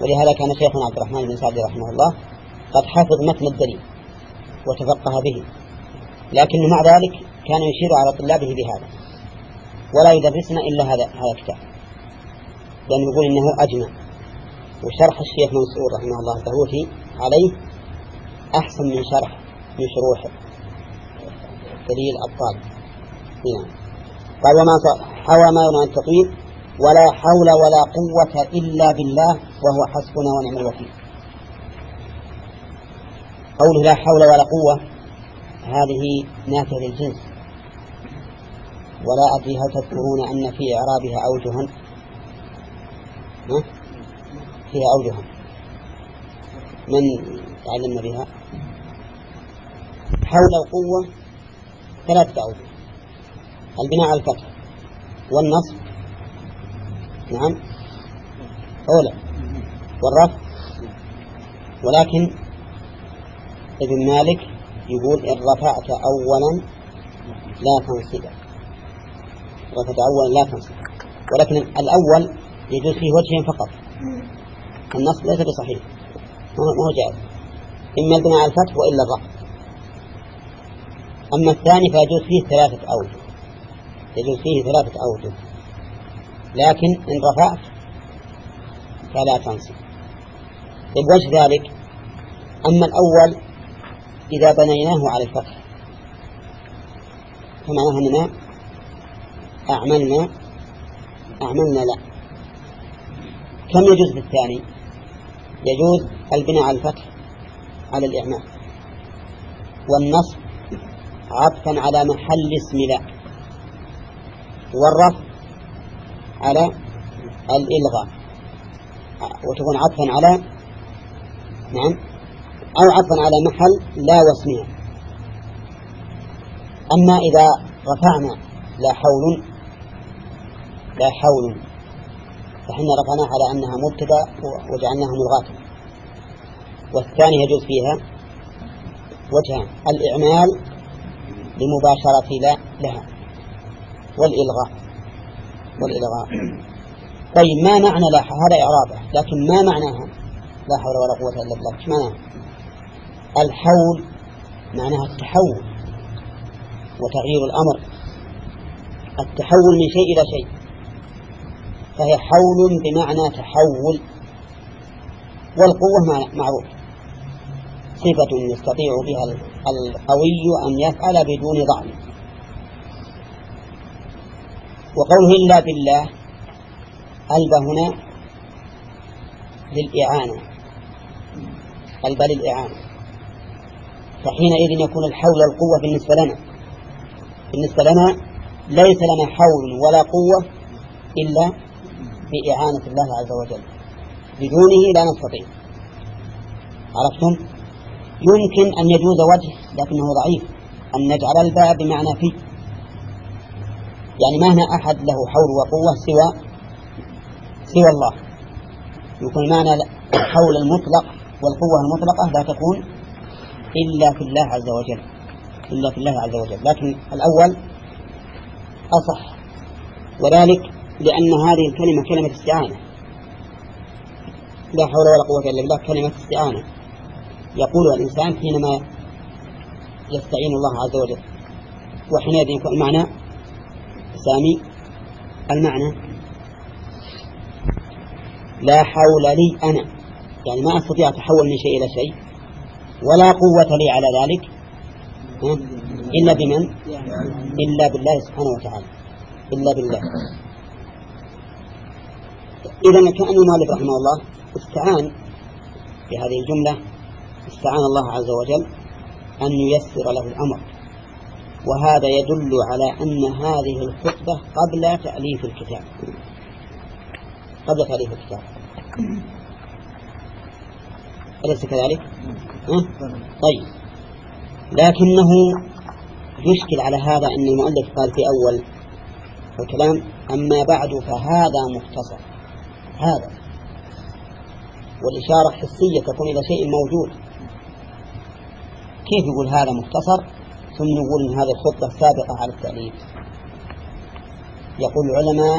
ولهذا كان شيخنا عبد الرحمن بن سعد رحمه الله قد حفظ متن الدليل وتفقه به لكنه مع ذلك كان يشير على طلابه بهذا. ولا يدرسنا إلا هذا هذا الكتاب. لأنه يقول إنه أجمع. وشرح الشيخ منصور رحمه الله البهوتي عليه أحسن من شرح من شروح دليل الطالب نعم. قال وما حوى ما يرى التطويل ولا حول ولا قوة إلا بالله وهو حسبنا ونعم الوكيل. قوله لا حول ولا قوة هذه نافية للجنس ولا أدري هل تذكرون أن في إعرابها أوجها فيها أوجها من تعلمنا بها؟ حول القوة ثلاثة أوجه. البناء على الفتح والنصب نعم. أولى والرفع ولكن ابن مالك يقول إن رفعت أولا لا تنصب. رفعت أولا لا تنصب. ولكن الأول يجوز فيه وجهين فقط. النصب ليس بصحيح. ما هو جائز. إما البناء على الفتح وإلا الرفع أما الثاني فيجوز فيه ثلاثة أوجه. يجوز فيه ثلاثة أوجه. لكن إن رفعت فلا تنصب. طيب وجه ذلك أما الأول إذا بنيناه على الفتح فمعناه أننا أعملنا أعملنا لا. كم يجوز في الثاني يجوز البناء على الفتح على الإعمال والنصب عطفا على محل اسم لا. والرفع على الإلغاء. وتكون عطفا على نعم أو عطفا على محل لا واسمها أما إذا رفعنا لا حول لا حول فحنا رفعناها على أنها مبتدأ وجعلناها ملغاة. والثاني يجوز فيها وجهان الإعمال لمباشرة لا لها والإلغاء. والإلغاء طيب ما معنى لا هذا إعرابه لكن ما معناها؟ لا حول ولا قوة إلا بالله. إيش معناها؟ الحول معناها التحول وتغيير الأمر. التحول من شيء إلى شيء. فهي حول بمعنى تحول. والقوة معروف. صفة يستطيع بها القوي أن يفعل بدون ضعف. وقوله إلا بالله ألب هنا للإعانة. ألب للإعانة. فحينئذ يكون الحول القوة بالنسبة لنا. بالنسبة لنا ليس لنا حول ولا قوة إلا بإعانة الله عز وجل. بدونه لا نستطيع. عرفتم؟ يمكن أن يجوز وجه لكنه ضعيف. أن نجعل الباء بمعنى في يعني ما هنا أحد له حول وقوة سوى سوى الله. يكون معنى الحول المطلق والقوة المطلقة لا تكون إلا في الله عز وجل. إلا في الله عز وجل. لكن الأول أصح. وذلك لأن هذه الكلمة كلمة استعانة. لا حول ولا قوة إلا بالله كلمة استعانة. يقول الإنسان حينما يستعين الله عز وجل وحينئذ يكون المعنى سامي المعنى. لا حول لي أنا. يعني ما أستطيع أتحول من شيء إلى شيء. ولا قوة لي على ذلك. إلا بمن؟ إلا بالله سبحانه وتعالى. إلا بالله. إذا كأن المؤلف رحمه الله استعان في هذه الجملة استعان الله عز وجل أن ييسر له الأمر. وهذا يدل على أن هذه الخطبة قبل تأليف الكتاب. قبل تأليف الكتاب. أليس كذلك؟ طيب. لكنه يشكل على هذا أن المؤلف قال في أول الكلام أما بعد فهذا مختصر. هذا. والإشارة حسية تكون إلى شيء موجود. كيف يقول هذا مختصر؟ ثم يقول إن هذه الخطة سابقة على التأليف. يقول العلماء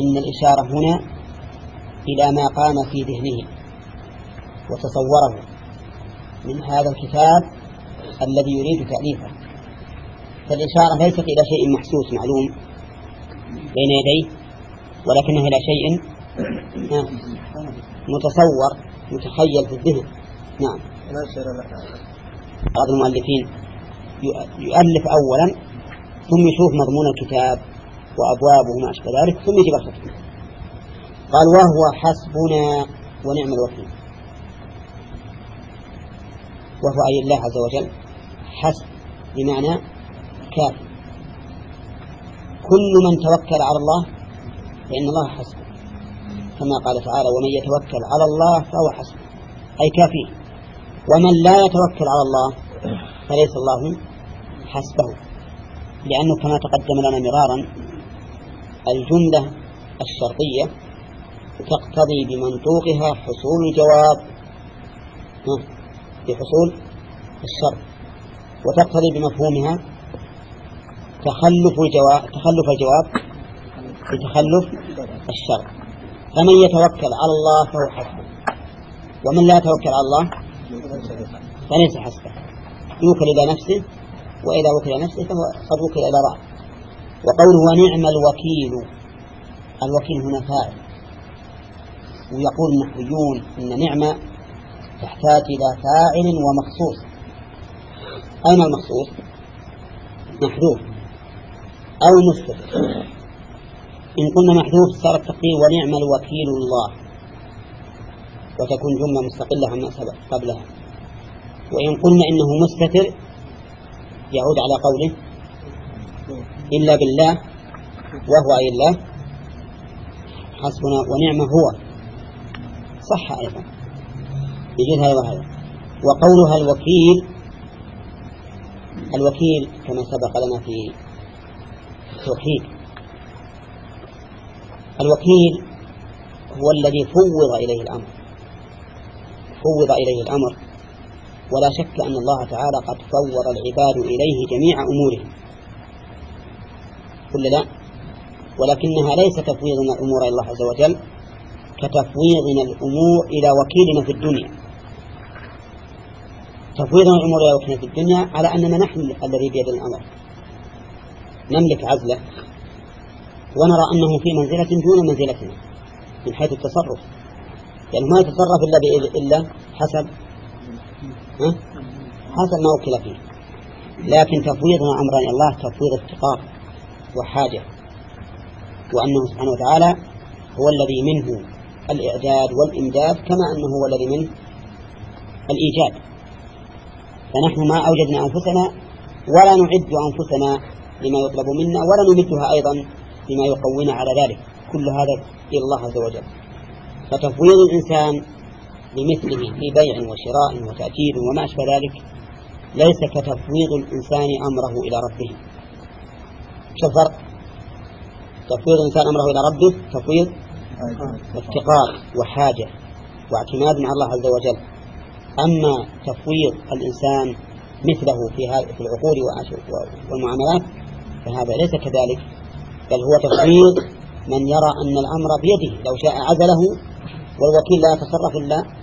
إن الإشارة هنا إلى ما قام في ذهنه وتصوره من هذا الكتاب الذي يريد تأليفه. فالإشارة ليست إلى شيء محسوس معلوم بين يديه ولكنها إلى شيء متصور متخيل في الذهن. نعم. بعض المؤلفين يؤلف أولا ثم يشوف مضمون الكتاب وأبوابه وما أشبه ذلك ثم يجيب الختم قال وهو حسبنا ونعم الوكيل. وهو أي الله عز وجل حسب بمعنى كافي. كل من توكل على الله فإن الله حسبه. كما قال تعالى ومن يتوكل على الله فهو حسبه. أي كافيه ومن لا يتوكل على الله فليس الله حسبه لأنه كما تقدم لنا مرارا الجملة الشرطية تقتضي بمنطوقها حصول الجواب بحصول الشرط وتقتضي بمفهومها تخلف الجواب تخلف الجواب بتخلف الشرط. فمن يتوكل على الله فهو حسبه ومن لا يتوكل على الله فليس حسبه. يوكل إلى نفسه وإذا وكل إلى نفسه فهو قد وكل إلى بعض وقوله ونعم الوكيل الوكيل هنا فاعل. ويقول النحويون إن نعمة تحتاج إلى فاعل ومخصوص. أين المخصوص؟ محذوف. أو مثبت إن قلنا محذوف صار التقدير ونعم الوكيل الله. وتكون جملة مستقلة عما سبق قبلها. وإن قلنا إنه مستتر يعود على قوله إلا بالله وهو أي الله حسبنا ونعم هو. صح أيضا. يجوز هذا وهذا. وقولها الوكيل الوكيل كما سبق لنا في التوحيد. الوكيل هو الذي فوض إليه الأمر. فوض إليه الأمر. ولا شك أن الله تعالى قد فوض العباد إليه جميع أمورهم. كل لا. ولكنها ليس تفويضنا الأمور إلى الله عز وجل كتفويضنا الأمور إلى وكيلنا في الدنيا. تفويضنا الأمور إلى وكيلنا في الدنيا على أننا نحن الذي بيد الأمر. نملك عزلة ونرى أنه في منزلة دون منزلتنا من حيث التصرف. يعني ما يتصرف إلا إلا حسب حسب ما وكل فيه لكن تفويضنا أمرا إلى الله تفويض افتقار وحاجة وأنه سبحانه وتعالى هو الذي منه الإعداد والإمداد كما أنه هو الذي منه الإيجاد. فنحن ما أوجدنا أنفسنا ولا نعد أنفسنا لما يطلب منا ولا نمدها أيضا بما يقوينا على ذلك. كل هذا إلى الله عز وجل. فتفويض الإنسان بمثله في بيع وشراء وتأجير وما أشبه ذلك ليس كتفويض الإنسان أمره إلى ربه. شو الفرق؟ تفويض الإنسان أمره إلى ربه تفويض افتقار وحاجة واعتماد على الله عز وجل. أما تفويض الإنسان مثله في في العقول والمعاملات فهذا ليس كذلك بل هو تفويض من يرى أن الأمر بيده لو شاء عزله والوكيل لا يتصرف إلا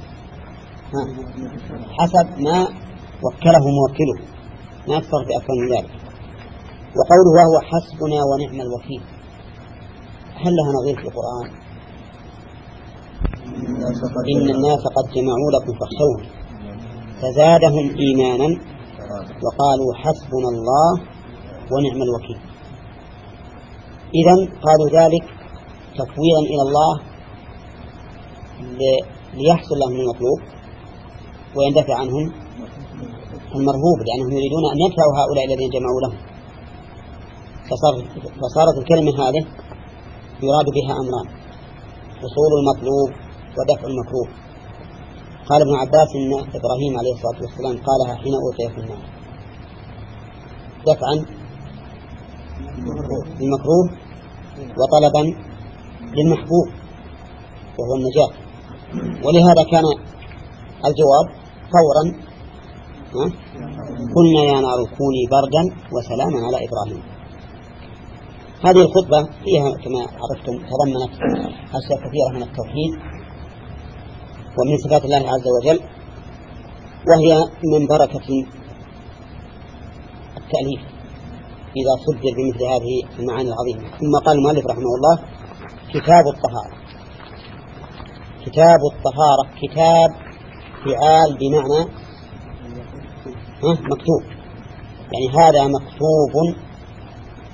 حسب ما وكله موكله. ما يتصرف بأكثر من ذلك. وقوله وهو حسبنا ونعم الوكيل. هل لها نظير في القرآن؟ إن الناس قد جمعوا لكم فاخشوهم فزادهم إيمانا وقالوا حسبنا الله ونعم الوكيل. إذا قالوا ذلك تفويضا إلى الله ليحصل لهم المطلوب. ويندفع عنهم المرهوب لأنهم يريدون أن يدفعوا هؤلاء الذين جمعوا لهم. فصار فصارت الكلمة هذه يراد بها أمران حصول المطلوب ودفع المكروه. قال ابن عباس إن إبراهيم عليه الصلاة والسلام قالها حين أوتي في النار. دفعا للمكروه وطلبا للمحبوب وهو النجاة. ولهذا كان الجواب فورا. قلنا يا نار كوني بردا وسلاما على إبراهيم. هذه الخطبة فيها كما عرفتم تضمنت أشياء كثيرة من التوحيد ومن صفات الله عز وجل وهي من بركة التأليف إذا صدر بمثل هذه المعاني العظيمة. ثم قال المؤلف رحمه الله كتاب الطهارة. كتاب الطهارة كتاب فعال بمعنى مكتوب. يعني هذا مكتوب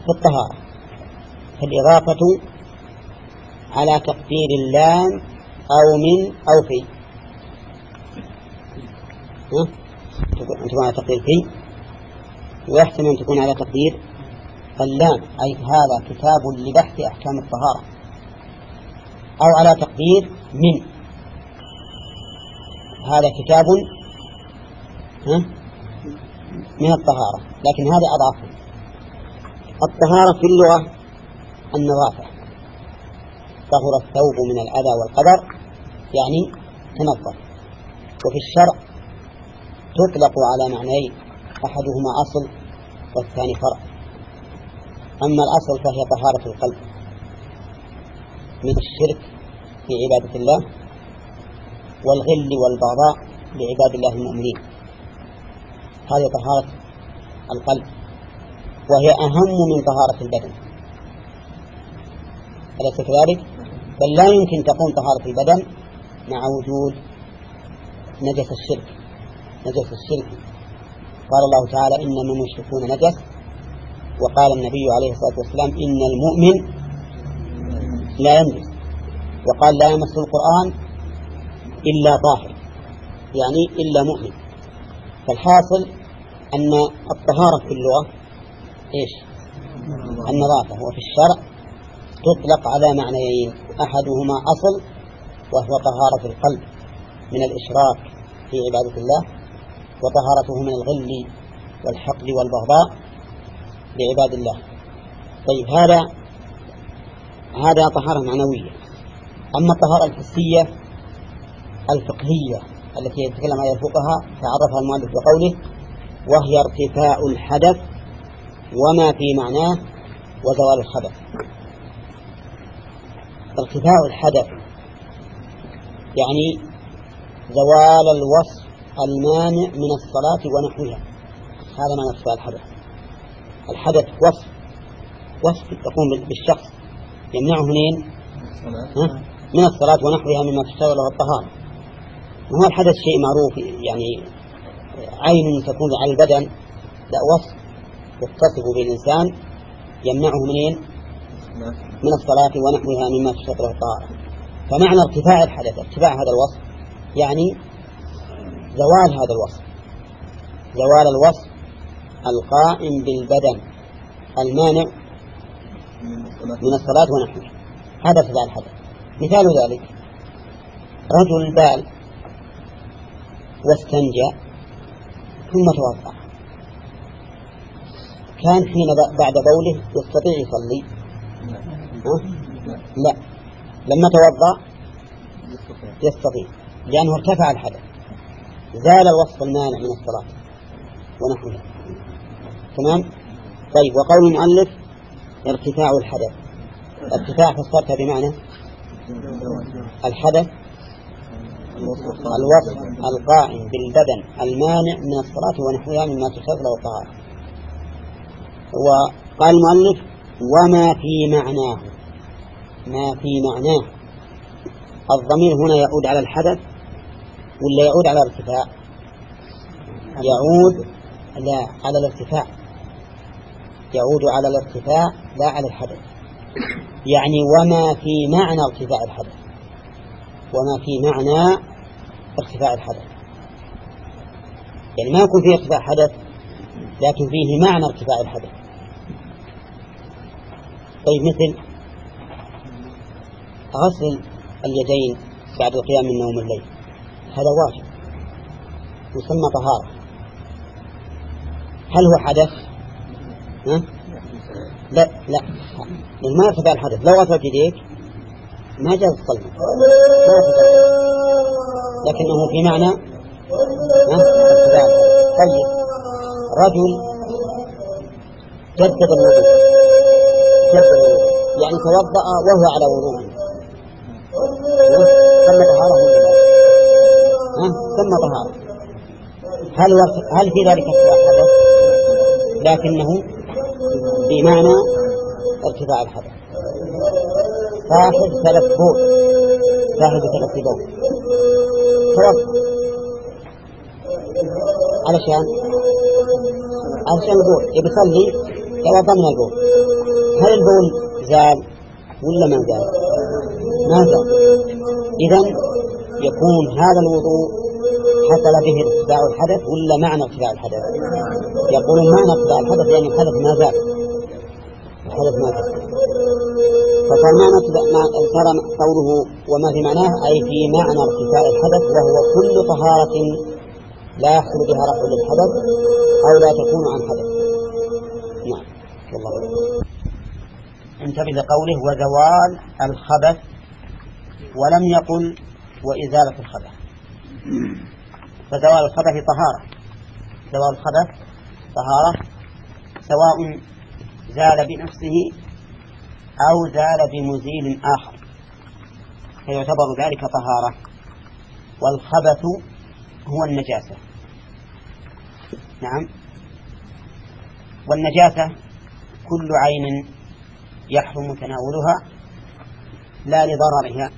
في الطهارة. فالإضافة على تقدير اللام أو من أو في. أنتم على تقدير في. ويحتمل أن تكون على تقدير اللام أي هذا كتاب لبحث أحكام الطهارة. أو على تقدير من. هذا كتاب من الطهارة لكن هذا أضافه الطهارة في اللغة النظافة. طهر الثوب من الأذى والقدر يعني تنظف. وفي الشرع تطلق على معنيين أحدهما أصل والثاني فرع. أما الأصل فهي طهارة القلب. من الشرك في عبادة الله والغل والبغضاء لعباد الله المؤمنين. هذه طهارة القلب وهي أهم من طهارة البدن. أليس كذلك؟ بل لا يمكن تقوم طهارة البدن مع وجود نجس الشرك نجس الشرك قال الله تعالى إنما المشركون نجس. وقال النبي عليه الصلاة والسلام إن المؤمن لا ينجس. وقال لا يمس القرآن إلا طاهر يعني إلا مؤمن. فالحاصل أن الطهارة في اللغة إيش؟ النظافة وفي الشرع تطلق على معنيين أحدهما أصل وهو طهارة القلب من الإشراك في عبادة الله وطهارته من الغل والحقد والبغضاء لعباد الله. طيب هذا هذا طهارة معنوية. أما الطهارة الحسية الفقهية التي يتكلم عليها الفقهاء تعرفها المؤلف بقوله وهي ارتفاع الحدث وما في معناه وزوال الخبث ارتفاع الحدث يعني زوال الوصف المانع من الصلاة ونحوها. هذا معنى ارتفاع الحدث. الحدث وصف وصف يقوم بالشخص يمنعه منين؟ من الصلاة. ونحوها مما تشتغل له الطهارة. ما هو الحدث شيء معروف يعني عين تكون على البدن لا وصف يتصف به الإنسان يمنعه منين؟ من الصلاة ونحوها مما تشتغل له الطهارة فمعنى ارتفاع الحدث ارتفاع هذا الوصف يعني زوال هذا الوصف. زوال الوصف القائم بالبدن المانع من الصلاة ونحوه هذا ارتفاع الحدث. مثال ذلك رجل بال واستنجى ثم توضأ. كان حين بعد بوله يستطيع يصلي. لا. لما توضأ يستطيع لأنه ارتفع الحدث. زال الوصف المانع من الصلاة. ونحوها تمام؟ طيب وقول المؤلف ارتفاع الحدث. ارتفاع فسرتها بمعنى الحدث. الوصف القائم بالبدن المانع من الصلاة ونحوها مما تصف له الطهارة وقال المؤلف وما في معناه. ما في معناه. الضمير هنا يعود على الحدث ولا يعود على الارتفاع؟ يعود لا على الارتفاع. يعود على الارتفاع لا على الحدث. يعني وما في معنى ارتفاع الحدث. وما في معنى ارتفاع الحدث. يعني ما يكون فيه ارتفاع حدث لكن فيه معنى ارتفاع الحدث. طيب مثل غسل اليدين بعد القيام من نوم الليل. هذا واجب. يسمى طهارة. هل هو حدث؟ ها؟ لا لا. ما ارتفع الحدث. لو غسلت يديك ما جاز الصلاة لكنه في معنى؟ طيب. رجل جدد الوضوء. جدد الوضوء. يعني توضأ وهو على وضوء ثم طهارة. ها؟ ثم طهارة. هل هل في ذلك حدث؟ لكنه بمعنى ارتفاع الحدث صاحب بول صاحب ثلاث بول توضا علشان؟ علشان البول. يبي يصلي؟ توضا من البول. هل البول زال ولا ما زال؟ ما زال. إذا يكون هذا الوضوء حصل به ارتفاع الحدث ولا معنى ارتفاع الحدث؟ يقولون معنى ارتفاع الحدث لأن الحدث ما زال. الحدث ما زال. فصار معنى صار قوله وما في معناه؟ أي في معنى ارتفاع الحدث وهو كل طهارة لا يحصل بها رفع للحدث أو لا تكون عن حدث. نعم. والله انتبه لقوله وزوال الخبث ولم يقل وإزالة الخبث. فزوال الخبث طهارة. زوال الخبث طهارة سواء زال بنفسه أو زال بمزيل آخر. فيعتبر ذلك طهارة. والخبث هو النجاسة. نعم. والنجاسة كل عين يحرم تناولها لا لضررها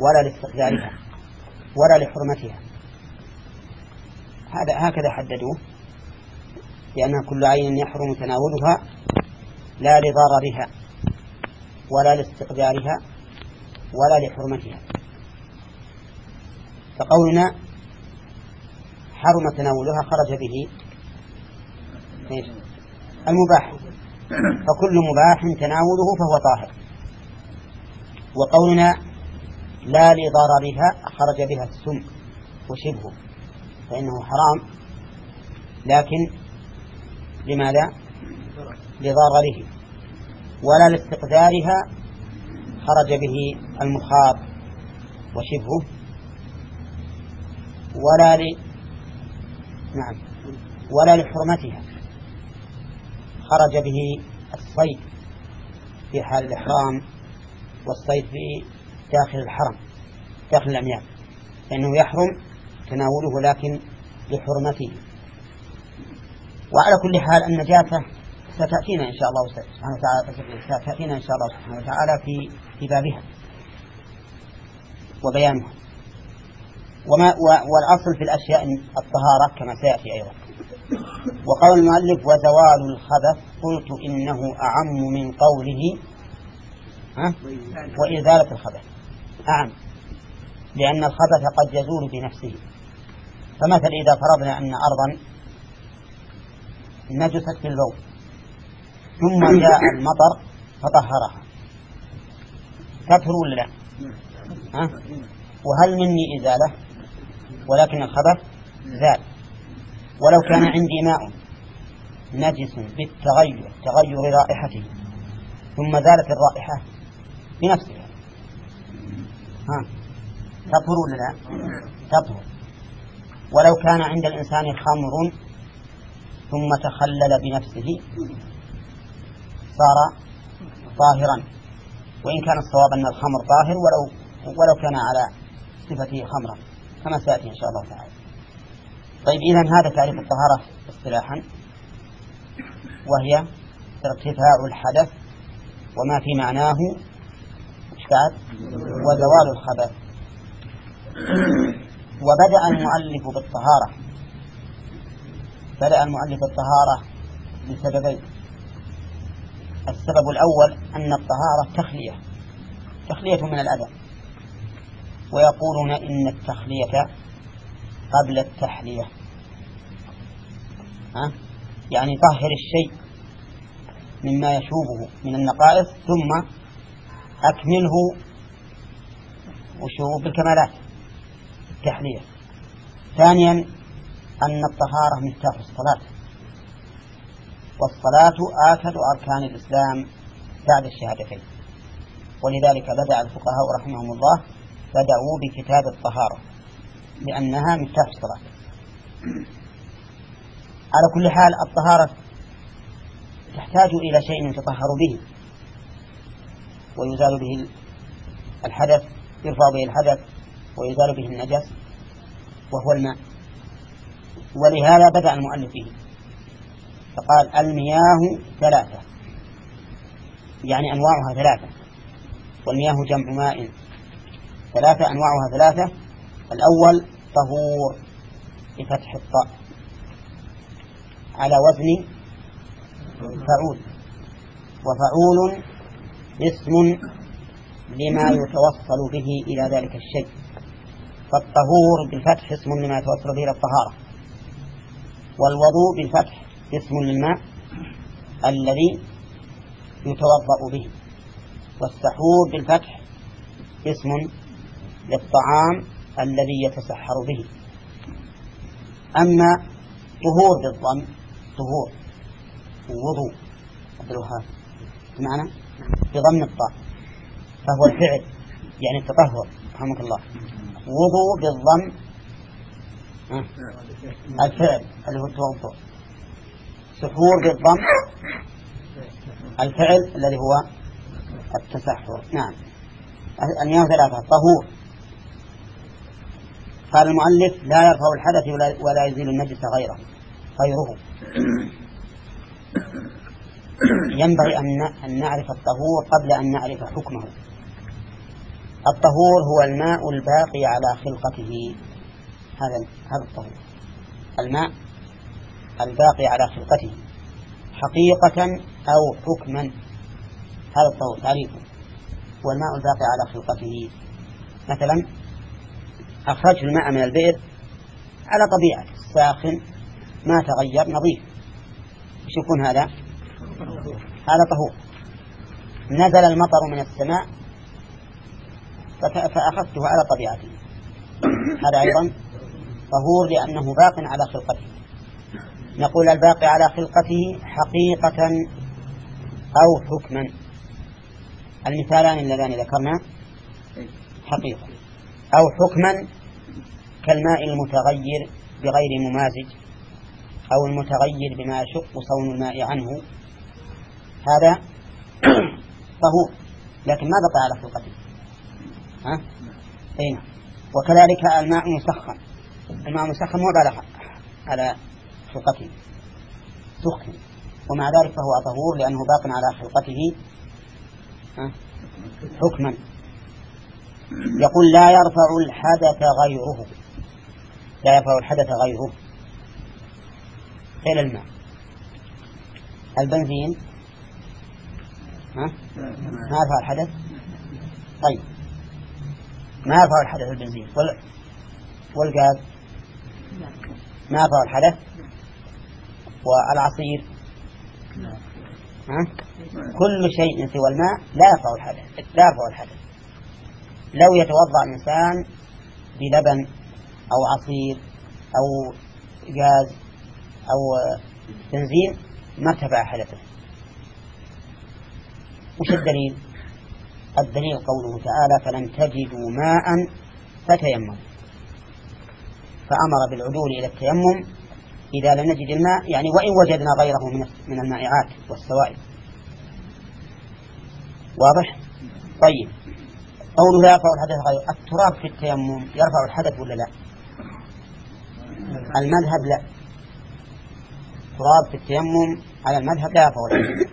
ولا لاستقذارها ولا لحرمتها. هذا هكذا حددوه. لأنها كل عين يحرم تناولها لا لضررها. ولا لاستقدارها ولا لحرمتها. فقولنا حرم تناولها خرج به. المباح. فكل مباح تناوله فهو طاهر. وقولنا لا لضررها خرج بها السم وشبهه فإنه حرام. لكن لماذا؟ لضرره. ولا لاستقدارها خرج به المخاط وشبهه. ولا ل نعم. ولا لحرمتها خرج به الصيد في حال الإحرام والصيد في داخل الحرم داخل الأميال. فإنه يحرم تناوله لكن لحرمته. وعلى كل حال النجاسة ستأتينا إن شاء الله سبحانه وتعالى ستأتينا إن شاء الله سبحانه وتعالى في في بابها وبيانها. وما والأصل في الأشياء الطهارة كما سيأتي أيضا. وقول المؤلف وزوال الخبث قلت إنه أعم من قوله ها؟ وإزالة الخبث. أعم. لأن الخبث قد يزول بنفسه. فمثلا إذا فرضنا أن أرضا نجست في البول. ثم جاء المطر فطهرها. تكفر ولا لا؟ ها؟ وهل مني إزالة؟ ولكن الخبث زال ولو كان عندي ماء نجس بالتغير تغير رائحته. ثم زالت الرائحة بنفسها. ها؟ تطهر ولا لا؟ تطهر. ولو كان عند الإنسان خمر ثم تخلل بنفسه صار طاهرا. وإن كان الصواب أن الخمر طاهر ولو ولو كان على صفته خمرا. كما سيأتي إن شاء الله تعالى. طيب إذا هذا تعريف الطهارة اصطلاحا. وهي ارتفاع الحدث وما في معناه. إشكال وزوال الخبث. وبدأ المؤلف بالطهارة. بدأ المؤلف بالطهارة لسببين السبب الأول أن الطهارة تخلية تخلية من الأذى. ويقولون إن التخلية قبل التحلية. ها؟ يعني طهر الشيء مما يشوبه من النقائص ثم أكمله وشو بالكمالات. التحلية. ثانيا أن الطهارة مفتاح الصلاة. والصلاة آكد أركان الإسلام بعد الشهادتين. ولذلك بدأ الفقهاء رحمهم الله بدأوا بكتاب الطهارة لأنها مفتاح الصلاة. على كل حال الطهارة تحتاج إلى شيء يتطهر به ويزال به الحدث يرفع به الحدث ويزال به النجس وهو الماء. ولهذا بدأ المؤلف به. فقال المياه ثلاثة. يعني أنواعها ثلاثة. والمياه جمع ماء. ثلاثة أنواعها ثلاثة. الأول طهور بفتح الطاء. على وزن فعول. وفعول اسم لما يتوصل به إلى ذلك الشيء. فالطهور بالفتح اسم لما يتوصل به إلى الطهارة. والوضوء بالفتح اسم للماء الذي يتوضأ به. والسحور بالفتح اسم للطعام الذي يتسحر به. أما طهور بالضم طهور وضوء عبد الوهاب بمعنى بضم الطاء. فهو الفعل يعني التطهر رحمك الله. وضوء بالضم الفعل اللي هو التوضؤ سحور بالضم الفعل الذي هو التسحر. نعم. المياه ثلاثة طهور. قال المؤلف لا يرفع الحدث ولا, ولا يزيل النجس غيره غيره. ينبغي أن نعرف الطهور قبل أن نعرف حكمه. الطهور هو الماء الباقي على خلقته. هذا هذا الطهور. الماء الباقي على خلقته حقيقة أو حكما. هذا الطهور تعريفه والماء الباقي على خلقته. مثلا أخرجت الماء من البئر على طبيعته ساخن ما تغير نظيف. إيش يكون هذا؟ هذا طهور. نزل المطر من السماء فأخذته على طبيعته. هذا أيضا طهور لأنه باق على خلقته. نقول الباقي على خلقته حقيقة أو حكما. المثالان اللذان ذكرنا. حقيقة. أو حكما كالماء المتغير بغير ممازج أو المتغير بما يشق صون الماء عنه. هذا طهور لكن ما بقى على خلقته. ها؟ أي نعم. وكذلك الماء مسخن. الماء مسخن مو على خلقته سخن ومع ذلك فهو طهور لأنه باق على خلقته. حكما. يقول لا يرفع الحدث غيره. لا يرفع الحدث غيره. إلى الماء. البنزين. ها؟ ما يرفع الحدث؟ طيب. ما يرفع الحدث البنزين؟ وال... والغاز؟ ما يرفع الحدث؟ والعصير. ها؟ كل شيء سوى الماء لا يرفع الحدث لا يرفع الحدث. لو يتوضأ الإنسان بلبن أو عصير أو غاز أو بنزين ما ارتفع حدثه. وش الدليل؟ الدليل قوله تعالى فلن تجدوا ماء فتيمموا. فأمر بالعدول إلى التيمم إذا لم نجد الماء يعني وإن وجدنا غيره من المائعات والسوائل. واضح؟ طيب. قوله لا يرفع الحدث غير التراب في التيمم يرفع الحدث ولا لا؟ المذهب لا. التراب في التيمم على المذهب لا يرفع الحدث.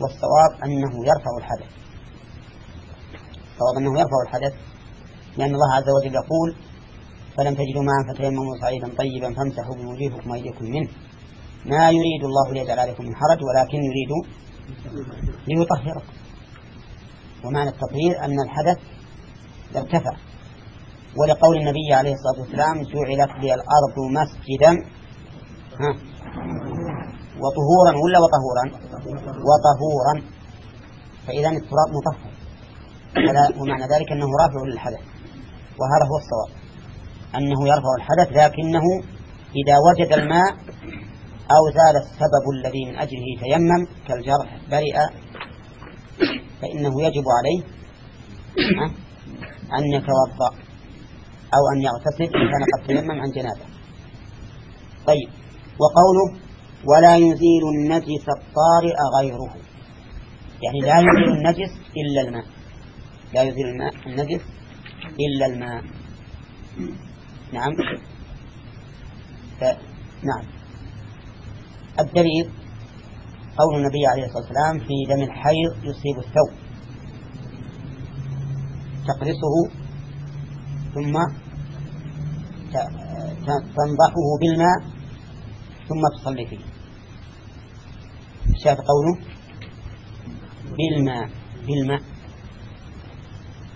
والصواب أنه يرفع الحدث. الصواب أنه يرفع الحدث. لأن الله عز وجل يقول فلم تجدوا ماء فتيمموا صعيدا طيبا فامسحوا بوجوهكم وأيديكم منه. ما يريد الله ليجعل عليكم من حرج ولكن يريد ليطهركم. ومعنى التطهير أن الحدث ارتفع ولقول النبي عليه الصلاة والسلام جعلت لي الأرض مسجدا. ها. وطهورا ولا وطهورا؟ وطهورا. فإذا التراب مطهر. ومعنى ذلك أنه رافع للحدث. وهذا هو الصواب. أنه يرفع الحدث لكنه إذا وجد الماء أو زال السبب الذي من أجله تيمم كالجرح برئ فإنه يجب عليه أن يتوضأ أو أن يغتسل إن كان قد تيمم عن جنابة. طيب وقوله ولا يزيل النجس الطارئ غيره. يعني لا يزيل النجس إلا الماء. لا يزيل الماء النجس إلا الماء. نعم. ف... نعم. الدليل قول النبي عليه الصلاة والسلام في دم الحيض يصيب الثوب. تقرصه ثم تنضحه بالماء ثم تصلي فيه. شاف قوله بالماء بالماء.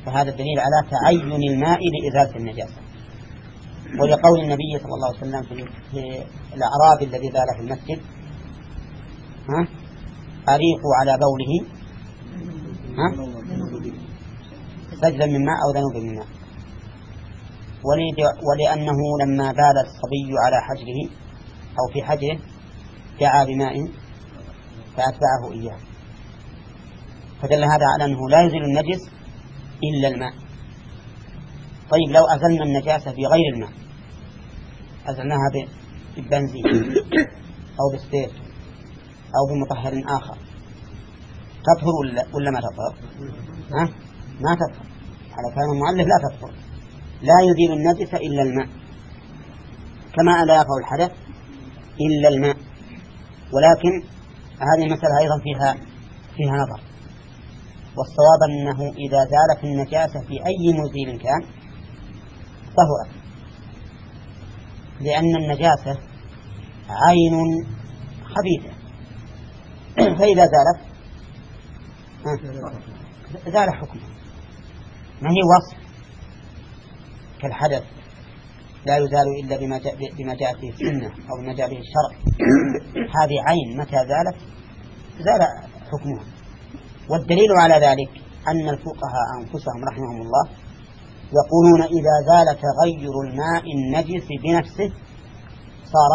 فهذا دليل على تعين الماء لإزالة النجاسة. ولقول النبي صلى الله عليه وسلم في الأعراب الذي بال في المسجد ها؟ أريقوا على بوله ها؟ سجلا من ماء أو ذنوب من ماء. ولأنه لما بال الصبي على حجره أو في حجره دعا بماء فأتبعه إياه. فدل هذا على أنه لا يزيل النجس إلا الماء. طيب لو أزلنا النجاسة بغير الماء أزلناها بالبنزين أو بالسير أو بمطهر آخر تطهر ولا, ولا ما تطهر؟ ها؟ ما تطهر. على كلام المؤلف لا تطهر. لا يزيل النجس إلا الماء. كما لا يرفع الحدث إلا الماء. ولكن هذه المسألة أيضا فيها فيها نظر. والصواب أنه إذا زالت النجاسة في أي مزيل كان طهرت لأن النجاسة عين خبيثة. فإذا زالت زال حكمه. ما هي وصف؟ كالحدث. لا يزال إلا بما جاء, بما جاءت به السنة أو بما جاء به الشرع. هذه عين متى زالت؟ زال حكمها. والدليل على ذلك أن الفقهاء أنفسهم رحمهم الله يقولون إذا زال تغير الماء النجس بنفسه صار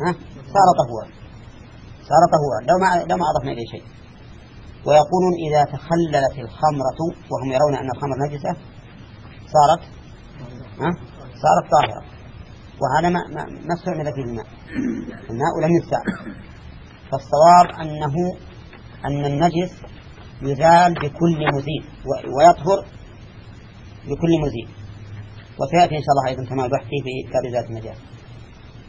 ها؟ صار طهورا. صار طهورا. لو ما لو ما أضفنا إليه شيء. ويقولون إذا تخللت الخمرة وهم يرون أن الخمر نجسة صارت ها؟ صارت طاهرة. وهذا ما ما استعمل فيه الماء. الماء لم يستعمل. فالصواب أنه أن النجس يزال بكل مزيل ويطهر بكل مزيل وسيأتي إن شاء الله أيضا كما بحثي في باب ذات النجاسة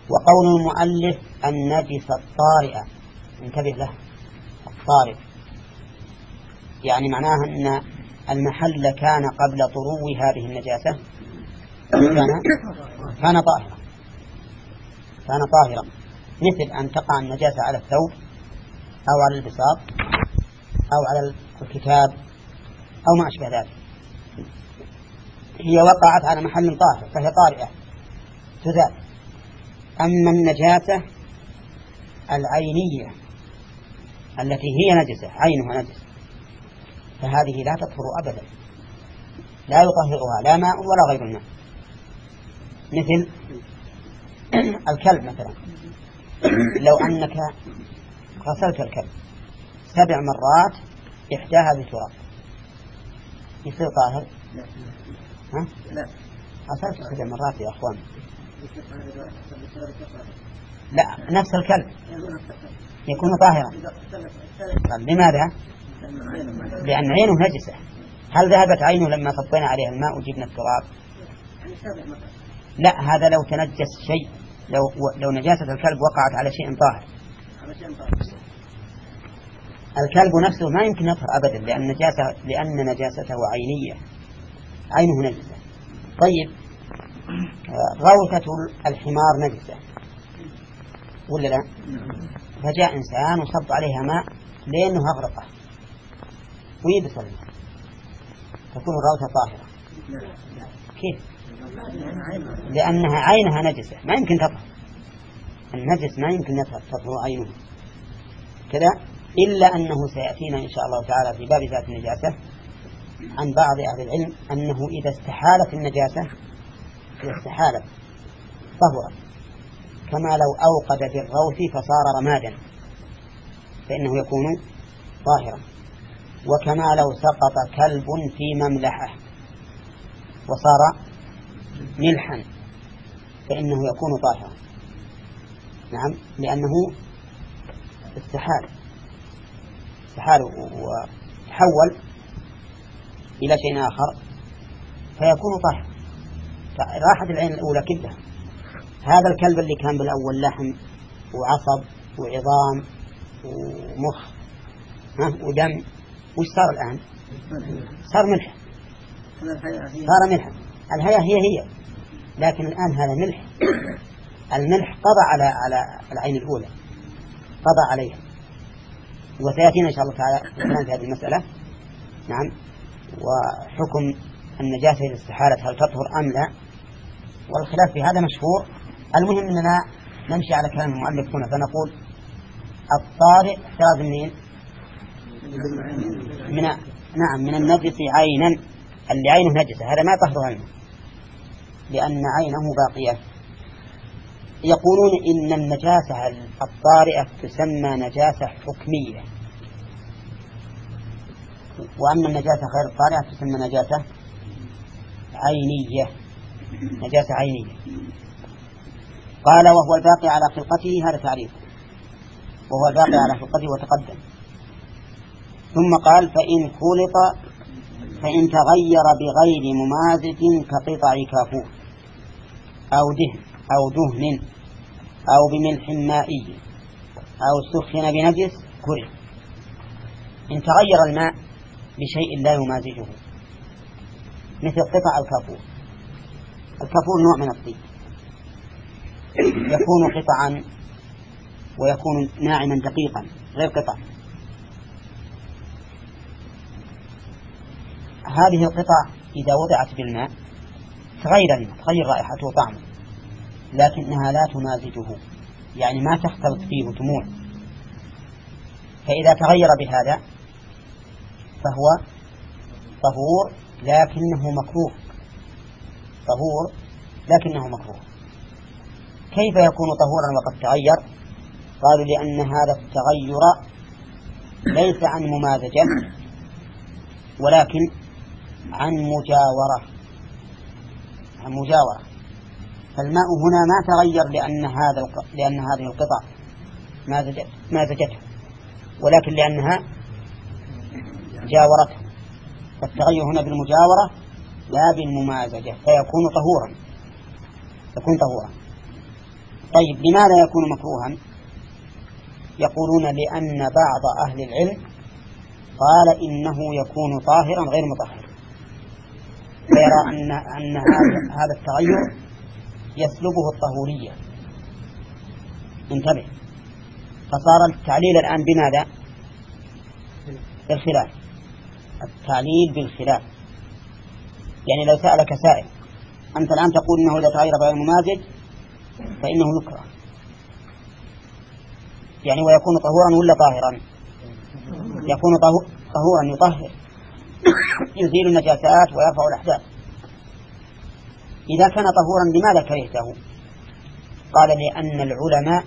وقول المؤلف النجس الطارئة انتبه له. الطارئ. يعني معناها أن المحل كان قبل طرو هذه النجاسة. كان كان طاهرا. كان طاهرا. مثل أن تقع النجاسة على الثوب أو على البساط أو على الكتاب أو ما أشبه ذلك. هي وقعت على محل طاهر فهي طارئة. تزال أما النجاسة العينية التي هي نجسة عينها نجس فهذه لا تطهر أبدا. لا يطهرها لا ماء ولا غير الماء مثل الكلب مثلا. لو أنك غسلت الكلب سبع مرات إحداها بتراب يصير طاهر. ها؟ لا. غسلت سبع مرات يا أخوان. لا نفس الكلب. يكون طاهرا. طيب لماذا؟ لأن عينه نجسة. هل ذهبت عينه لما صبينا عليها الماء وجبنا التراب؟ لا هذا لو تنجس شيء لو لو نجاسة الكلب وقعت على شيء طاهر. الكلب نفسه ما يمكن يطهر أبدا لأن نجاسة لأن نجاسته عينية. عينه نجسة طيب. غوثة الحمار نجسة. ولا لا؟ فجاء إنسان وصب عليها ماء لأنه أغرقه. ويبس الماء تكون الغوثة طاهرة. كيف؟ لأنها عينها نجسة. ما يمكن تطهر. النجس ما يمكن تطهر عينه. كذا. إلا أنه سيأتينا إن شاء الله تعالى في باب ذات النجاسة. عن بعض أهل العلم أنه إذا استحالت النجاسة إذا استحالت طهرت كما لو أوقد بالروث فصار رمادا فإنه يكون طاهرا. وكما لو سقط كلب في مملحة وصار ملحا فإنه يكون طاهرا. نعم لأنه استحال. استحال وتحول إلى شيء آخر فيكون طاهرا راحت العين الأولى كلها هذا الكلب اللي كان بالأول لحم وعصب وعظام ومخ ودم. وش صار الآن؟ صار ملح. صار ملحا الهيئة هي هي. لكن الآن هذا ملح. الملح قضى على على العين الأولى. قضى عليها. وسيأتينا إن شاء الله تعالى في هذه المسألة. نعم. وحكم النجاسة إذا استحالت هل تطهر أم لا؟ والخلاف في هذا مشهور. المهم أننا نمشي على كلام المؤلف هنا فنقول الطارئ احتراز منين؟ من نعم من النجس عينا. اللي عينه نجسة هذا ما يطهر عينه لأن عينه باقية. يقولون إن النجاسة الطارئة تسمى نجاسة حكمية. وأما النجاسة غير الطارئة تسمى نجاسة عينية. نجاسة عينية. قال وهو الباقي على خلقته هذا تعريف. وهو الباقي على خلقته وتقدم. ثم قال فإن خلط فإن تغير بغير ممازج كقطع كافور أو دهن أو دهن أو بملح مائي أو سخن بنجس كره. إن تغير الماء بشيء لا يمازجه. مثل قطع الكافور. الكافور نوع من الطين يكون قطعا ويكون ناعما دقيقا غير قطع. هذه القطع إذا وضعت بالماء تغير الماء تغير رائحته وطعمه لكنها لا تمازجه. يعني ما تختلط فيه دموع فإذا تغير بهذا فهو طهور لكنه مكروه. طهور لكنه مكروه. كيف يكون طهورا وقد تغير؟ قالوا لأن هذا التغير ليس عن ممازجة ولكن عن مجاورة. عن مجاورة. فالماء هنا ما تغير لأن هذا لأن هذه القطع مازجت مازجته ولكن لأنها جاورته فالتغير هنا بالمجاورة لا بالممازجة فيكون طهورا. يكون طهورا. طيب لماذا يكون مكروها؟ يقولون لأن بعض أهل العلم قال إنه يكون طاهرا غير مطهر. فيرى أن أن هذا التغير يسلبه الطهورية. انتبه. فصار التعليل الآن بماذا؟ بالخلاف. التعليل بالخلاف. يعني لو سألك سائل أنت الآن تقول أنه إذا تغير بغير الممازج فإنه يكره. يعني ويكون طهورا ولا طاهرا؟ يكون طهورا يطهر. يزيل النجاسات ويرفع الأحداث. إذا كان طهورا لماذا كرهته؟ قال لأن العلماء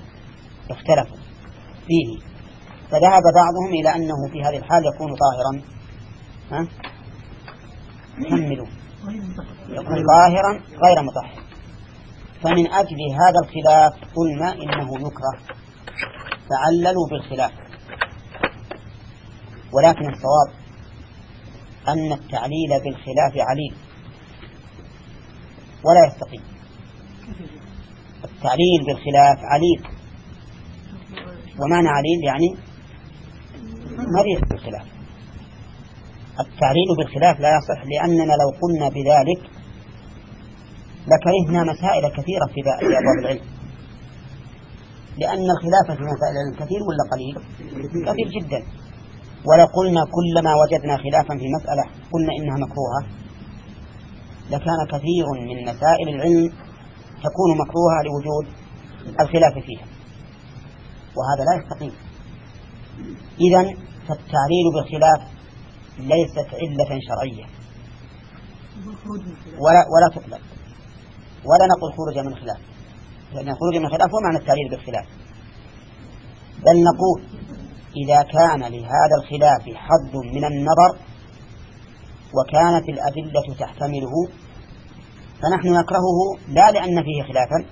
اختلفوا فيه. فذهب بعضهم إلى أنه في هذه الحال يكون طاهرا. ها؟ كملوا يكون طاهرا غير مطهر. فمن أجل هذا الخلاف قلنا إنه يكره. تعللوا بالخلاف. ولكن الصواب أن التعليل بالخلاف عليل ولا يستقيم. التعليل بالخلاف عليل ومعنى عليل يعني مريض بالخلاف. التعليل بالخلاف لا يصح لأننا لو قلنا بذلك لكرهنا مسائل كثيرة في أبواب العلم. لأن الخلاف في مسائل العلم كثير ولا قليل؟ كثير جدا. ولو قلنا كلما وجدنا خلافا في مسألة قلنا إنها مكروهة. لكان كثير من مسائل العلم تكون مكروهة لوجود الخلاف فيها. وهذا لا يستقيم. إذا فالتعليل بالخلاف ليست علة شرعية. ولا ولا تقبل ولا نقول خروج من الخلاف لأن خروج من الخلاف هو معنى التعليل بالخلاف. بل نقول إذا كان لهذا الخلاف حظ من النظر وكانت الأدلة تحتمله فنحن نكرهه لا لأن فيه خلافا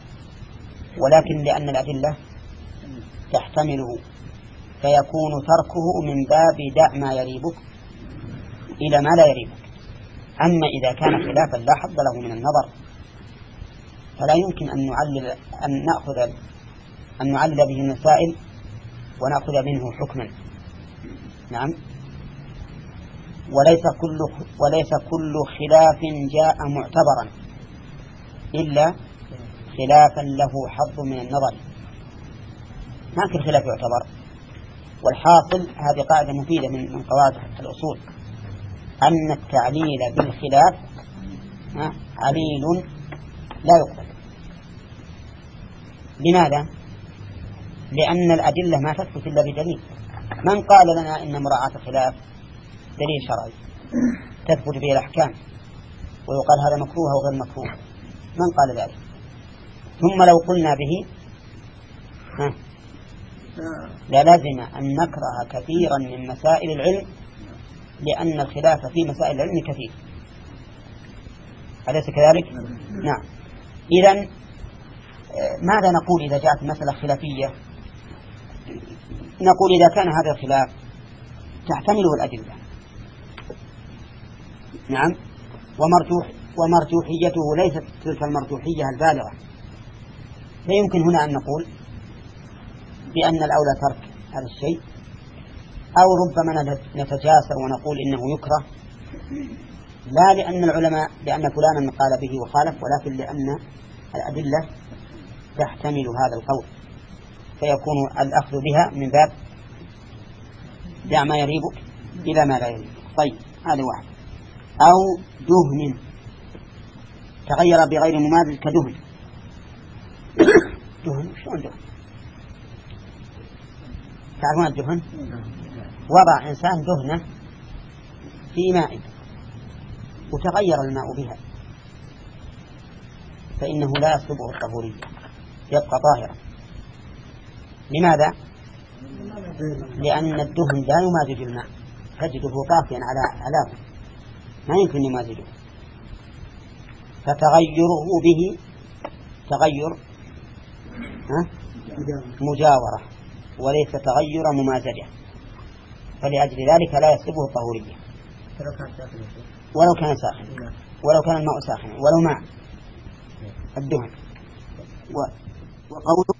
ولكن لأن الأدلة تحتمله. فيكون تركه من باب دع ما يريبك. إلى ما لا يريبك أما إذا كان خلافا لا حظ له من النظر فلا يمكن أن نعلل أن نأخذ أن نعلل به المسائل ونأخذ منه حكما. نعم. وليس كل وليس كل خلاف جاء معتبرا إلا خلافا له حظ من النظر. ما كل خلاف يعتبر. والحاصل هذه قاعدة مفيدة من قواعد الأصول. أن التعليل بالخلاف عليل لا يقبل. لماذا؟ لأن الأدلة ما تثبت إلا بدليل. من قال لنا إن مراعاة الخلاف دليل شرعي. تثبت به الأحكام. ويقال هذا مكروه أو غير مكروه. من قال ذلك؟ ثم لو قلنا به ها لازم أن نكره كثيرا من مسائل العلم لأن الخلاف في مسائل العلم كثير. أليس كذلك؟ نعم. إذا ماذا نقول إذا جاءت مسألة خلافية؟ نقول إذا كان هذا الخلاف تحتمله الأدلة. نعم. ومرجوح ومرجوحيته ليست تلك المرجوحية البالغة. فيمكن هنا أن نقول بأن الأولى ترك هذا الشيء. أو ربما نتجاسر ونقول إنه يكره لا لأن العلماء لأن فلانا قال به وخالف ولكن لأن الأدلة تحتمل هذا القول فيكون الأخذ بها من باب دع ما يريبك إلى ما لا يريبك طيب هذا واحد. أو دهن. تغير بغير ممازج كدهن. دهن؟ شلون دهن؟ تعرفون الدهن؟ وضع إنسان دهنة في ماء وتغير الماء بها. فإنه لا يسلبه الطهورية يبقى طاهرا. لماذا؟ لأن الدهن لا يمازج الماء. تجده طافيا على علاه ما يمكن يمازجه. فتغيره به تغير؟ مجاورة. وليس تغير ممازجة. فلأجل ذلك لا يسلبه الطهورية. ولو كان ساخن. ولو كان الماء ساخن. ولو ماء. الدهن. وقوله